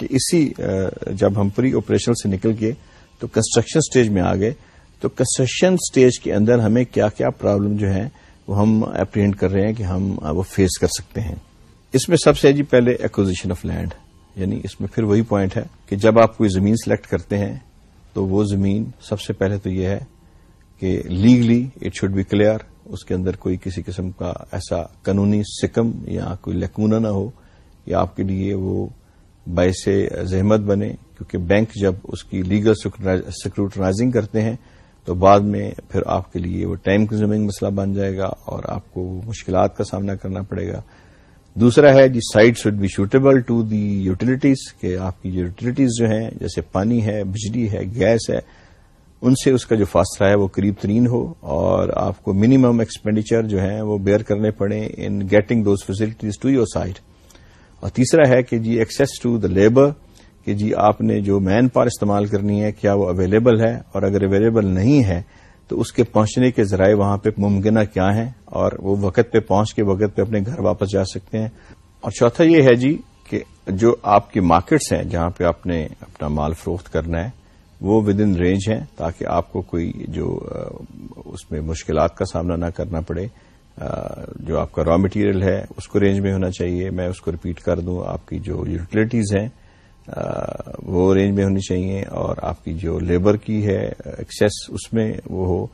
S1: کہ اسی جب ہم پری آپریشن سے نکل کے تو کنسٹرکشن سٹیج میں آ گئے تو کنسٹرکشن سٹیج کے اندر ہمیں کیا کیا پرابلم جو ہیں وہ ہم اپریہنڈ کر رہے ہیں کہ ہم وہ فیس کر سکتے ہیں۔ اس میں سب سے جی پہلے ایکوزیشن آف لینڈ یعنی اس میں پھر وہی پوائنٹ ہے کہ جب آپ کوئی زمین سلیکٹ کرتے ہیں تو وہ زمین سب سے پہلے تو یہ ہے کہ legally it should be clear اس کے اندر کوئی کسی قسم کا ایسا قانونی سکم یا کوئی لکونا نہ ہو یا آپ کے لیے وہ باعث زحمت بنے، کیونکہ بینک جب اس کی لیگل سیکورٹرائزنگ کرتے ہیں تو بعد میں پھر آپ کے لیے وہ ٹائم کنزیومنگ مسئلہ بن جائے گا اور آپ کو مشکلات کا سامنا کرنا پڑے گا۔ دوسرا ہے جی site should be suitable to the utilities, کہ آپ کی جو یوٹیلیٹیز جو ہیں، جیسے پانی ہے، بجلی ہے، گیس ہے ان سے اس کا جو فاصلہ ہے وہ قریب ترین ہو اور آپ کو منیمم ایکسپینڈیچر جو ہے وہ بیئر کرنے پڑے in getting those facilities to your site اور تیسرا ہے کہ جی ایکسیس ٹو دا لیبر کہ جی آپ نے جو مین پار استعمال کرنی ہے کیا وہ اویلیبل ہے اور اگر اویلیبل نہیں ہے تو اس کے پہنچنے کے ذرائع وہاں پہ ممکنہ کیا ہیں اور وہ وقت پہ پہنچ کے وقت پہ اپنے گھر واپس جا سکتے ہیں۔ اور چوتھا یہ ہے جی کہ جو آپ کی مارکیٹس ہیں جہاں پہ آپ نے اپنا مال فروخت کرنا ہے وہ ود ان رینج ہیں تاکہ آپ کو کوئی جو اس میں مشکلات کا سامنا نہ کرنا پڑے۔ جو آپ کا را مٹیریل ہے، اس کو رینج میں ہونا چاہیے۔ میں اس کو ریپیٹ کر دوں۔ آپ کی جو یوٹیلیٹیز ہیں وہ رینج میں ہونی چاہیے اور آپ کی جو لیبر کی ہے ایکسیس اس میں وہ ہو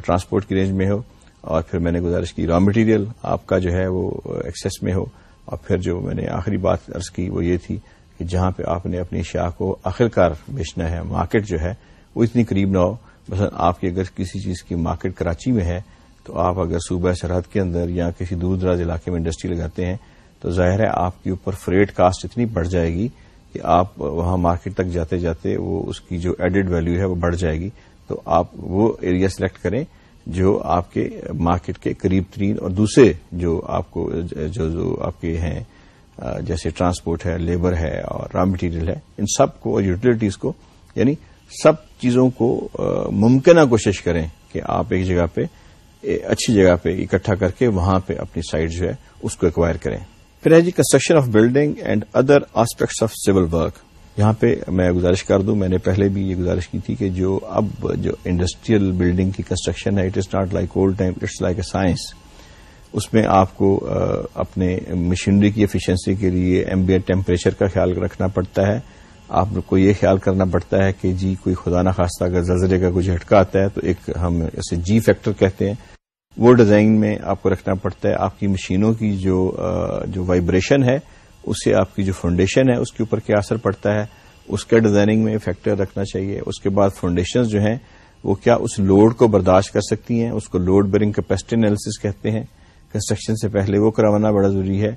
S1: ٹرانسپورٹ کی رینج میں ہو۔ اور پھر میں نے گزارش کی را مٹیریل آپ کا جو ہے وہ ایکسیس میں ہو۔ اور پھر جو میں نے آخری بات ارض کی وہ یہ تھی کہ جہاں پہ آپ نے اپنی شاہ کو آخرکار بیچنا ہے، مارکیٹ جو ہے، وہ اتنی قریب نہ ہو۔ مثلا آپ کی اگر کسی چیز کی مارکیٹ کراچی میں ہے، تو آپ اگر صوبہ سرحد کے اندر یا کسی دور دراز علاقے میں انڈسٹری لگاتے ہیں، تو ظاہر ہے آپ کے اوپر فریٹ کاسٹ اتنی بڑھ جائے گی کہ آپ وہاں مارکیٹ تک جاتے جاتے وہ اس کی جو ایڈڈ ویلو ہے وہ بڑھ جائے گی۔ تو آپ وہ ایریا سلیکٹ کریں جو آپ کے مارکیٹ کے قریب ترین اور دوسرے جو آپ کو، جو جو آپ کے ہیں جیسے ٹرانسپورٹ ہے، لیبر ہے اور را مٹیریل ہے، ان سب کو اور یوٹیلیٹیز کو یعنی سب چیزوں کو ممکنہ کوشش کریں کہ آپ ایک جگہ پہ اچھی جگہ پہ اکٹھا کر کے وہاں پہ اپنی سائٹ جو ہے، اس کو ایکوائر کریں۔ پھر ہے جی construction of building and other aspects of civil work یہاں پہ میں گزارش کر دوں، میں نے پہلے بھی یہ گزارش کی تھی کہ جو اب جو انڈسٹریل بلڈنگ کی کنسٹرکشن ہے it is not like old time it's like a science اس میں آپ کو اپنے مشینری کی ایفیشنسی کے لیے ایمبیئنٹ ٹیمپریچر کا خیال رکھنا پڑتا ہے۔ آپ کو یہ خیال کرنا پڑتا ہے کہ جی کوئی خدا نخواستہ اگر زلزلے کا کچھ جھٹکا آتا ہے تو ایک ہم اسے جی فیکٹر کہتے ہیں۔ وہ ڈیزائن میں آپ کو رکھنا پڑتا ہے۔ آپ کی مشینوں کی جو جو وائبریشن ہے اس سے آپ کی جو فاؤنڈیشن ہے، اس کے اوپر کیا اثر پڑتا ہے؟ اس کا ڈیزائننگ میں فیکٹر رکھنا چاہیے۔ اس کے بعد فاؤنڈیشن جو ہیں، وہ کیا اس لوڈ کو برداشت کر سکتی ہیں؟ اس کو لوڈ بیرنگ کیپیسٹی انالیس کہتے ہیں۔ کنسٹرکشن سے پہلے وہ کروانا بڑا ضروری ہے۔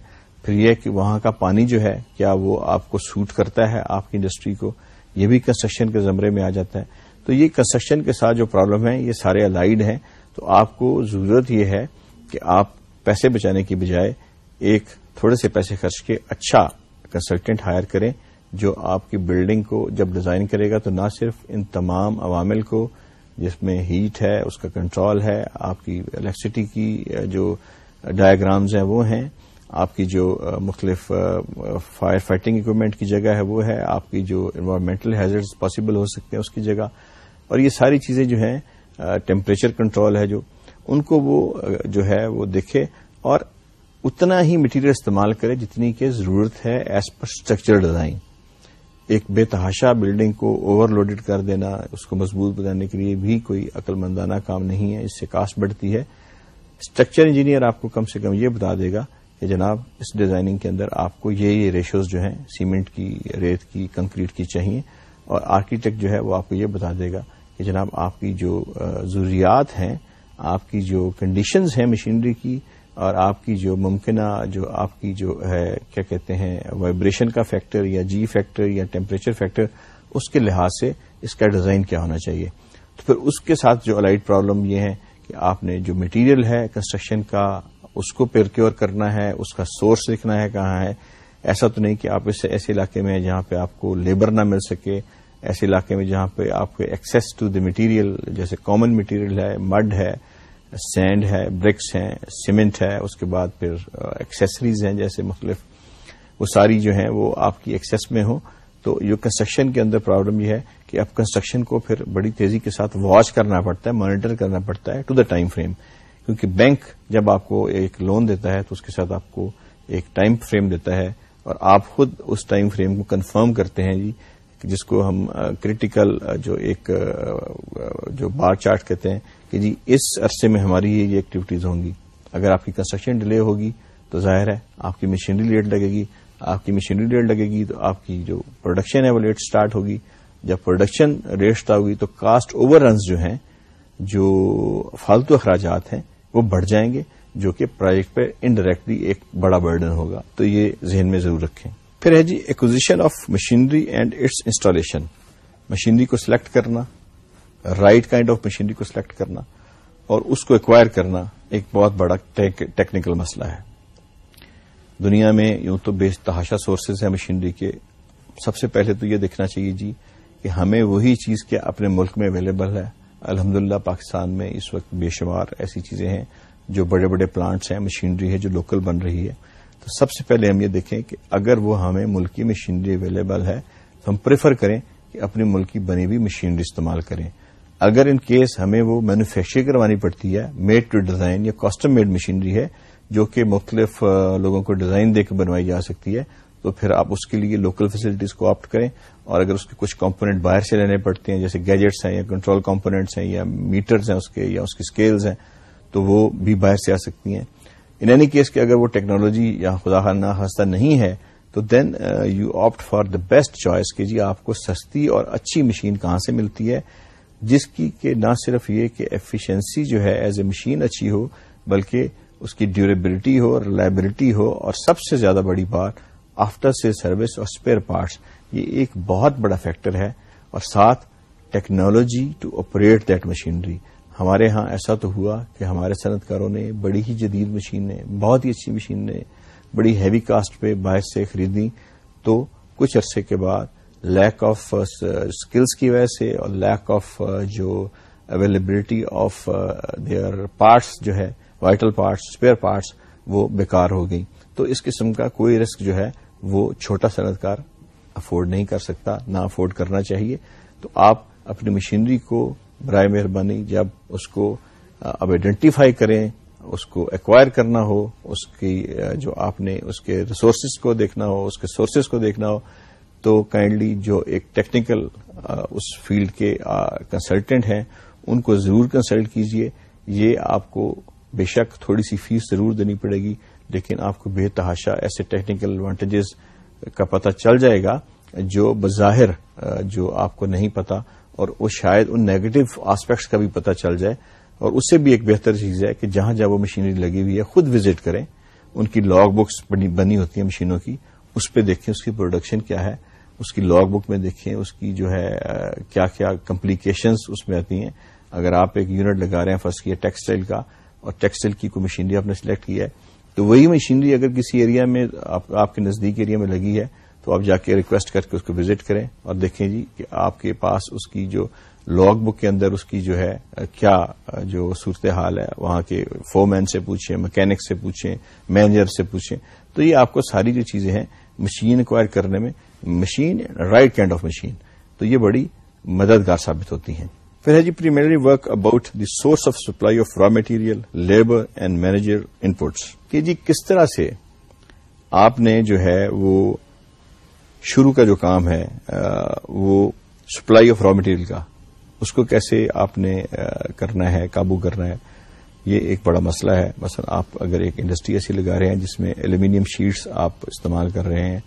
S1: پھر یہ کہ وہاں کا پانی جو ہے، کیا وہ آپ کو سوٹ کرتا ہے آپ کی انڈسٹری کو؟ یہ بھی کنسٹرکشن کے زمرے میں آ جاتا ہے۔ تو یہ کنسٹرکشن کے ساتھ جو پرابلم ہے یہ سارے الائڈ ہیں۔ تو آپ کو ضرورت یہ ہے کہ آپ پیسے بچانے کی بجائے ایک تھوڑے سے پیسے خرچ کے اچھا کنسلٹنٹ ہائر کریں جو آپ کی بلڈنگ کو جب ڈیزائن کرے گا تو نہ صرف ان تمام عوامل کو جس میں ہیٹ ہے، اس کا کنٹرول ہے، آپ کی الیکٹریسٹی کی، جو ڈایاگرامز ہیں، وہ ہیں. آپ کی جو مختلف فائر فائٹنگ اکوپمنٹ کی جگہ ہے وہ ہے. آپ کی جو انوائرمنٹل ہیزرز پاسبل ہو سکتے ہیں اس کی جگہ. اور یہ ساری چیزیں جو ہیں ٹیمپریچر کنٹرول ہے جو، ان کو وہ جو ہے وہ دیکھے اور اتنا ہی مٹیریل استعمال کرے جتنی کہ ضرورت ہے ایز پر اسٹرکچر ڈیزائن ایک بے تحاشا بلڈنگ کو اوور لوڈڈ کر دینا، اس کو مضبوط بنانے کے لیے بھی کوئی عقل مندانہ کام نہیں ہے، اس سے کاسٹ بڑھتی ہے. اسٹرکچر انجینئر آپ کو کم سے کم یہ بتا دے گا کہ جناب، اس ڈیزائننگ کے اندر آپ کو یہ یہ ریشوز جو ہیں سیمنٹ کی، ریت کی کنکریٹ کی چاہیے اور آرکیٹیکٹ جو ہے وہ آپ کو یہ بتا دے گا کہ جناب آپ کی جو ضروریات ہیں، آپ کی جو کنڈیشنز ہیں مشینری کی اور آپ کی جو ممکنہ جو آپ کی جو ہے، کیا کہتے ہیں وائبریشن کا فیکٹر یا جی فیکٹر یا ٹیمپریچر فیکٹر اس کے لحاظ سے اس کا ڈیزائن کیا ہونا چاہیے۔ تو پھر اس کے ساتھ جو الائٹ پرابلم یہ ہے کہ آپ نے جو مٹیریل ہے کنسٹرکشن کا، اس کو پرکیور کرنا ہے، اس کا سورس لکھنا ہے کہاں ہے، ایسا تو نہیں کہ آپ اس ایسے علاقے میں جہاں پہ آپ کو لیبر نہ مل سکے، ایسے علاقے میں جہاں پہ آپ کو ایکسیس ٹو دی مٹیریل جیسے کامن مٹیریل ہے مڈ ہے سینڈ ہے برکس ہیں سیمنٹ ہے، اس کے بعد پھر uh, ایکسیسریز ہیں جیسے مختلف، وہ ساری جو ہیں وہ آپ کی ایکسیس میں ہوں۔ تو یہ کنسٹرکشن کے اندر پرابلم یہ ہے کہ اب کنسٹرکشن کو پھر بڑی تیزی کے ساتھ واچ کرنا پڑتا ہے مانیٹر کرنا پڑتا ہے ٹو دا ٹائم فریم کیونکہ بینک جب آپ کو ایک لون دیتا ہے تو اس کے ساتھ آپ کو ایک ٹائم فریم دیتا ہے اور آپ خود اس ٹائم فریم کو کنفرم کرتے ہیں جی جس کو ہم کریٹیکل جو ایک جو بار چارٹ کہتے ہیں کہ جی اس عرصے میں ہماری یہ ایکٹیویٹیز ہوں گی۔ اگر آپ کی کنسٹرکشن ڈیلے ہوگی تو ظاہر ہے آپ کی مشینری لیٹ لگے گی آپ کی مشینری لیٹ لگے گی تو آپ کی جو پروڈکشن ہے وہ لیٹ سٹارٹ ہوگی۔ جب پروڈکشن ریٹ اسٹارٹ ہوگی تو کاسٹ اوور رنز جو ہیں، جو فالتو اخراجات ہیں، وہ بڑھ جائیں گے، جو کہ پروجیکٹ پہ انڈائریکٹلی ایک بڑا برڈن ہوگا۔ تو یہ ذہن میں ضرور رکھیں۔ پھر ہے جی acquisition of machinery and its installation machinery کو سلیکٹ کرنا رائٹ کائنڈ آف مشینری کو سلیکٹ کرنا اور اس کو ایکوائر کرنا ایک بہت بڑا ٹیکنیکل مسئلہ ہے۔ دنیا میں یوں تو بے تحاشا سورسز ہیں مشینری کے۔ سب سے پہلے تو یہ دیکھنا چاہیے جی کہ ہمیں وہی چیز کیا اپنے ملک میں اویلیبل ہے۔ الحمدللہ پاکستان میں اس وقت بے شمار ایسی چیزیں ہیں جو بڑے بڑے پلانٹس ہیں مشینری ہے جو لوکل بن رہی ہے۔ تو سب سے پہلے ہم یہ دیکھیں کہ اگر وہ ہمیں ملکی مشینری اویلیبل ہے تو ہم پریفر کریں کہ اپنی ملکی بنی ہوئی مشینری استعمال کریں۔ اگر ان کیس ہمیں وہ مینوفیکچر کروانی پڑتی ہے میڈ ٹو ڈیزائن یا کاسٹم میڈ مشینری ہے جو کہ مختلف لوگوں کو ڈیزائن دے کے بنوائی جا سکتی ہے، تو پھر آپ اس کے لیے لوکل فیسلٹیز کو آپٹ کریں۔ اور اگر اس کے کچھ کمپونیٹ باہر سے لینے پڑتے ہیں، جیسے گیجٹس ہیں یا کنٹرول کمپونیٹس ہیں یا میٹرز ہیں اس کے یا اس کی اسکیلز ہیں، تو وہ بھی باہر سے آ سکتی ہیں۔ ان اینی کیس کہ اگر وہ ٹیکنالوجی یا خدا نہ ہنستا نہیں ہے، تو then you opt for the best choice کہ جی آپ کو سستی اور اچھی مشین کہاں سے ملتی ہے؟ جس کی کہ نہ صرف یہ کہ ایفیشنسی جو ہے ایز اے مشین اچھی ہو، بلکہ اس کی ڈیوریبلٹی ہو ریلائبلٹی ہو اور سب سے زیادہ بڑی بات آفٹر سے سروس اور اسپیئر پارٹس یہ ایک بہت بڑا فیکٹر ہے اور ساتھ technology to operate that machinery ہمارے ہاں ایسا تو ہوا کہ ہمارے صنعت کاروں نے بڑی ہی جدید مشینیں بہت ہی اچھی مشینیں بڑی ہیوی کاسٹ پہ باہر سے خریدی۔ تو کچھ عرصے کے بعد لیک آف اسکلس کی وجہ سے اور لیک آف uh, جو اویلیبلٹی آف دیئر پارٹس جو ہے وائٹل پارٹس اسپیئر پارٹس، وہ بیکار ہو گئی تو اس قسم کا کوئی رسک جو ہے، وہ چھوٹا صنعت کار افورڈ نہیں کر سکتا، نہ افورڈ کرنا چاہیے۔ تو آپ اپنی مشینری کو برائے مہربانی جب اس کو اب آئیڈینٹیفائی کریں، اس کو ایکوائر کرنا ہو، اس کی جو آپ نے اس کے ریسورسز کو دیکھنا ہو، اس کے سورسز کو دیکھنا ہو، تو کائنڈلی جو ایک ٹیکنیکل اس فیلڈ کے کنسلٹنٹ ہیں، ان کو ضرور کنسلٹ کیجیے یہ آپ کو بے شک تھوڑی سی فیس ضرور دینی پڑے گی، لیکن آپ کو بے تحاشا ایسے ٹیکنیکل ایڈوانٹیجز کا پتہ چل جائے گا جو بظاہر جو آپ کو نہیں پتا اور وہ شاید ان نیگیٹو آسپیکٹس کا بھی پتہ چل جائے۔ اور اس سے بھی ایک بہتر چیز ہے کہ جہاں جہاں وہ مشینری لگی ہوئی ہے، خود وزٹ کریں۔ ان کی لاگ بکس بنی ہوتی ہیں مشینوں کی، اس پہ دیکھیں اس کی پروڈکشن کیا ہے۔ اس کی لاگ بک میں دیکھیں، اس کی جو ہے کیا کیا کمپلیکیشنز اس میں آتی ہیں۔ اگر آپ ایک یونٹ لگا رہے ہیں فرسٹ کیا ٹیکسٹائل کا اور ٹیکسٹائل کی کوئی مشینری آپ نے سلیکٹ کی ہے، تو وہی مشینری اگر کسی ایریا میں آپ کے نزدیک ایریا میں لگی ہے، تو آپ جا کے ریکویسٹ کر کے اس کو وزٹ کریں اور دیکھیں جی کہ آپ کے پاس اس کی جو لاگ بک کے اندر اس کی جو ہے، کیا جو صورتحال ہے، وہاں کے فور مین سے پوچھیں مکینک سے پوچھیں مینیجر سے پوچھیں۔ تو یہ آپ کو ساری جو چیزیں ہیں مشین ایکوائر کرنے میں machine right kind of machine تو یہ بڑی مددگار ثابت ہوتی ہیں۔ پھر ہے جی primary work about the source of supply of raw material labour and manager inputs کہ جی کس طرح سے آپ نے جو ہے وہ شروع کا جو کام ہے وہ سپلائی آف را مٹیریل کا، اس کو کیسے آپ نے کرنا ہے، قابو کرنا ہے، یہ ایک بڑا مسئلہ ہے۔ مثلا آپ اگر ایک انڈسٹری ایسی لگا رہے ہیں جس میں ایلومینیم شیٹس آپ استعمال کر رہے ہیں،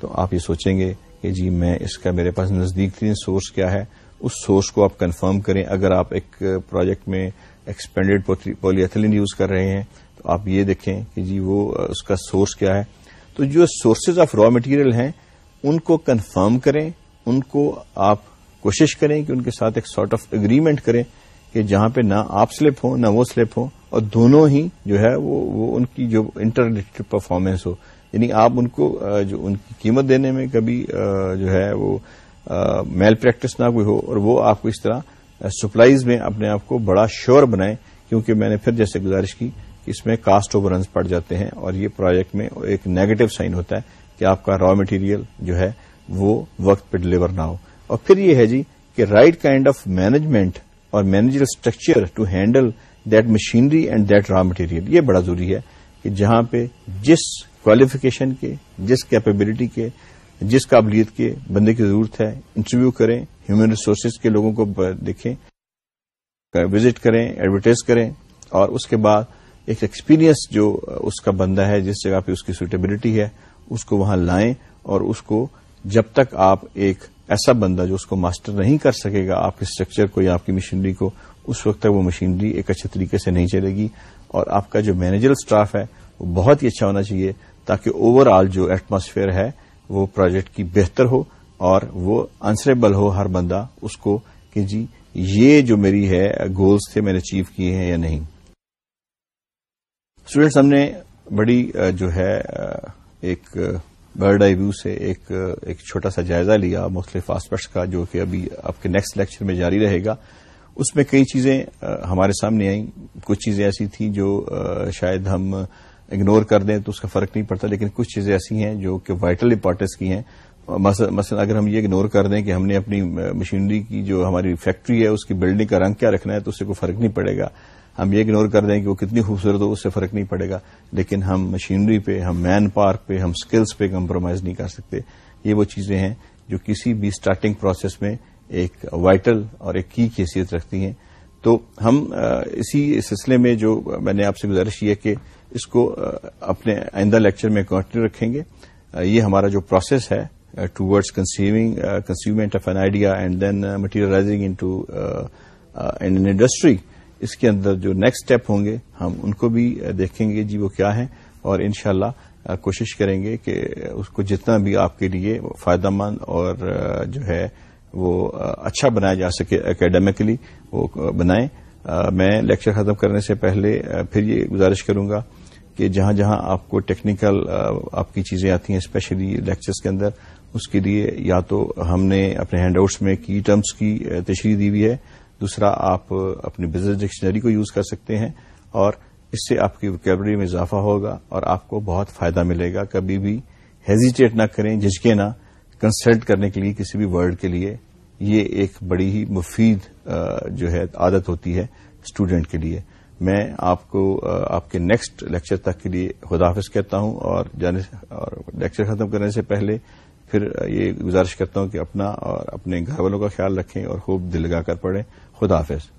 S1: تو آپ یہ سوچیں گے کہ جی میں اس کا میرے پاس نزدیک ترین سورس کیا ہے اس سورس کو آپ کنفرم کریں۔ اگر آپ ایک پروجیکٹ میں ایکسپینڈیڈ پولی ایتھلین یوز کر رہے ہیں، تو آپ یہ دیکھیں کہ جی وہ اس کا سورس کیا ہے۔ تو جو سورسز آف را مٹیریل ہیں، ان کو کنفرم کریں، ان کو آپ کوشش کریں کہ ان کے ساتھ ایک سارٹ آف اگریمنٹ کریں کہ جہاں پہ نہ آپ سلپ ہوں، نہ وہ سلپ ہوں، اور دونوں ہی جو ہے وہ وہ ان کی جو انٹر پرفارمنس ہو۔ یعنی آپ ان کو جو ان کی قیمت دینے میں کبھی جو ہے وہ میل پریکٹس نہ کوئی ہو اور وہ آپ کو اس طرح سپلائیز میں اپنے آپ کو بڑا شور بنائیں، کیونکہ میں نے پھر جیسے گزارش کی کہ اس میں کاسٹ اوور رنس پڑ جاتے ہیں اور یہ پروجیکٹ میں ایک نیگیٹو سائن ہوتا ہے کہ آپ کا را مٹیریل جو ہے وہ وقت پہ ڈلیور نہ ہو۔ اور پھر یہ ہے جی کہ رائٹ کائنڈ آف مینجمنٹ اور manager structure to handle that machinery and that raw material یہ بڑا ضروری ہے کہ جہاں پہ جس کوالیفیکیشن کے، جس کیپیبلٹی کے جس قابلیت کے بندے کی ضرورت ہے انٹرویو کریں ہیومن ریسورسز کے لوگوں کو دیکھیں وزٹ کریں ایڈورٹائز کریں، اور اس کے بعد ایک ایکسپیرینس جو اس کا بندہ ہے، جس جگہ پہ اس کی سوٹیبلٹی ہے، اس کو وہاں لائیں اور اس کو جب تک آپ ایک ایسا بندہ جو اس کو ماسٹر نہیں کر سکے گا، آپ کے اسٹرکچر کو یا آپ کی مشینری کو، اس وقت تک وہ مشینری ایک اچھے طریقے سے نہیں چلے گی اور آپ کا جو مینیجر اسٹاف ہے، وہ بہت ہی اچھا ہونا چاہیے تاکہ اوور آل جو ایٹماسفیئر ہے وہ پروجیکٹ کی بہتر ہو اور وہ آنسریبل ہو ہر بندہ اس کو کہ جی یہ جو میری ہے گولز تھے، میں نے اچیو کیے ہیں یا نہیں۔ اسٹوڈینٹس ہم نے بڑی جو ہے ایک برڈ آئی ویو سے ایک ایک چھوٹا سا جائزہ لیا، مختلف آسپیکٹس کا، جو کہ ابھی آپ کے نیکسٹ لیکچر میں جاری رہے گا۔ اس میں کئی چیزیں ہمارے سامنے آئیں۔ کچھ چیزیں ایسی تھیں جو شاید ہم اگنور کر دیں تو اس کا فرق نہیں پڑتا، لیکن کچھ چیزیں ایسی ہیں جو کہ وائٹل امپورٹینس کی ہیں۔ مثلا اگر ہم یہ اگنور کر دیں کہ ہم نے اپنی مشینری کی جو ہماری فیکٹری ہے، اس کی بلڈنگ کا رنگ کیا رکھنا ہے، تو اس سے کوئی فرق نہیں پڑے گا۔ ہم یہ اگنور کر دیں کہ وہ کتنی خوبصورت ہو، اس سے فرق نہیں پڑے گا۔ لیکن ہم مشینری پہ، ہم مین پارک پہ، ہم سکلز پہ کمپرومائز نہیں کر سکتے۔ یہ وہ چیزیں ہیں جو کسی بھی اسٹارٹنگ پروسیس میں ایک وائٹل اور ایک کی حیثیت رکھتی ہیں۔ تو ہم اسی سلسلے میں جو میں نے آپ سے گزارش کی ہے کہ اس کو اپنے آئندہ لیکچر میں کنٹینیو رکھیں گے۔ یہ ہمارا جو پروسیس ہے towards consuming کنسیومنٹ of an idea and then materialising into industry اس کے اندر جو نیکسٹ اسٹیپ ہوں گے، ہم ان کو بھی دیکھیں گے جی وہ کیا ہیں۔ اور انشاءاللہ کوشش کریں گے کہ اس کو جتنا بھی آپ کے لیے فائدہ مند اور جو ہے وہ اچھا بنایا جا سکے اکیڈیمکلی وہ بنائیں۔ میں لیکچر ختم کرنے سے پہلے پھر یہ گزارش کروں گا کہ جہاں جہاں آپ کو ٹیکنیکل آپ کی چیزیں آتی ہیں اسپیشلی لیکچرز کے اندر، اس کے لیے یا تو ہم نے اپنے ہینڈ آؤٹس میں کی ٹرمز کی تشریح دی ہوئی ہے، دوسرا آپ اپنی بزنس ڈکشنری کو یوز کر سکتے ہیں، اور اس سے آپ کی ویکیبلری میں اضافہ ہوگا، اور آپ کو بہت فائدہ ملے گا، کبھی بھی ہیزیٹیٹ نہ کریں، جھجکے نہ کنسلٹ کرنے کے لیے کسی بھی ورڈ کے لیے۔ یہ ایک بڑی ہی مفید جو ہے، عادت ہوتی ہے اسٹوڈینٹ کے لیے۔ میں آپ کو آپ کے نیکسٹ لیکچر تک کے لیے خداحافظ کہتا ہوں اور جانے اور لیکچر ختم کرنے سے پہلے پھر یہ گزارش کرتا ہوں کہ اپنا اور اپنے گھر والوں کا خیال رکھیں اور خوب دل لگا کر پڑھیں۔ خدا حافظ۔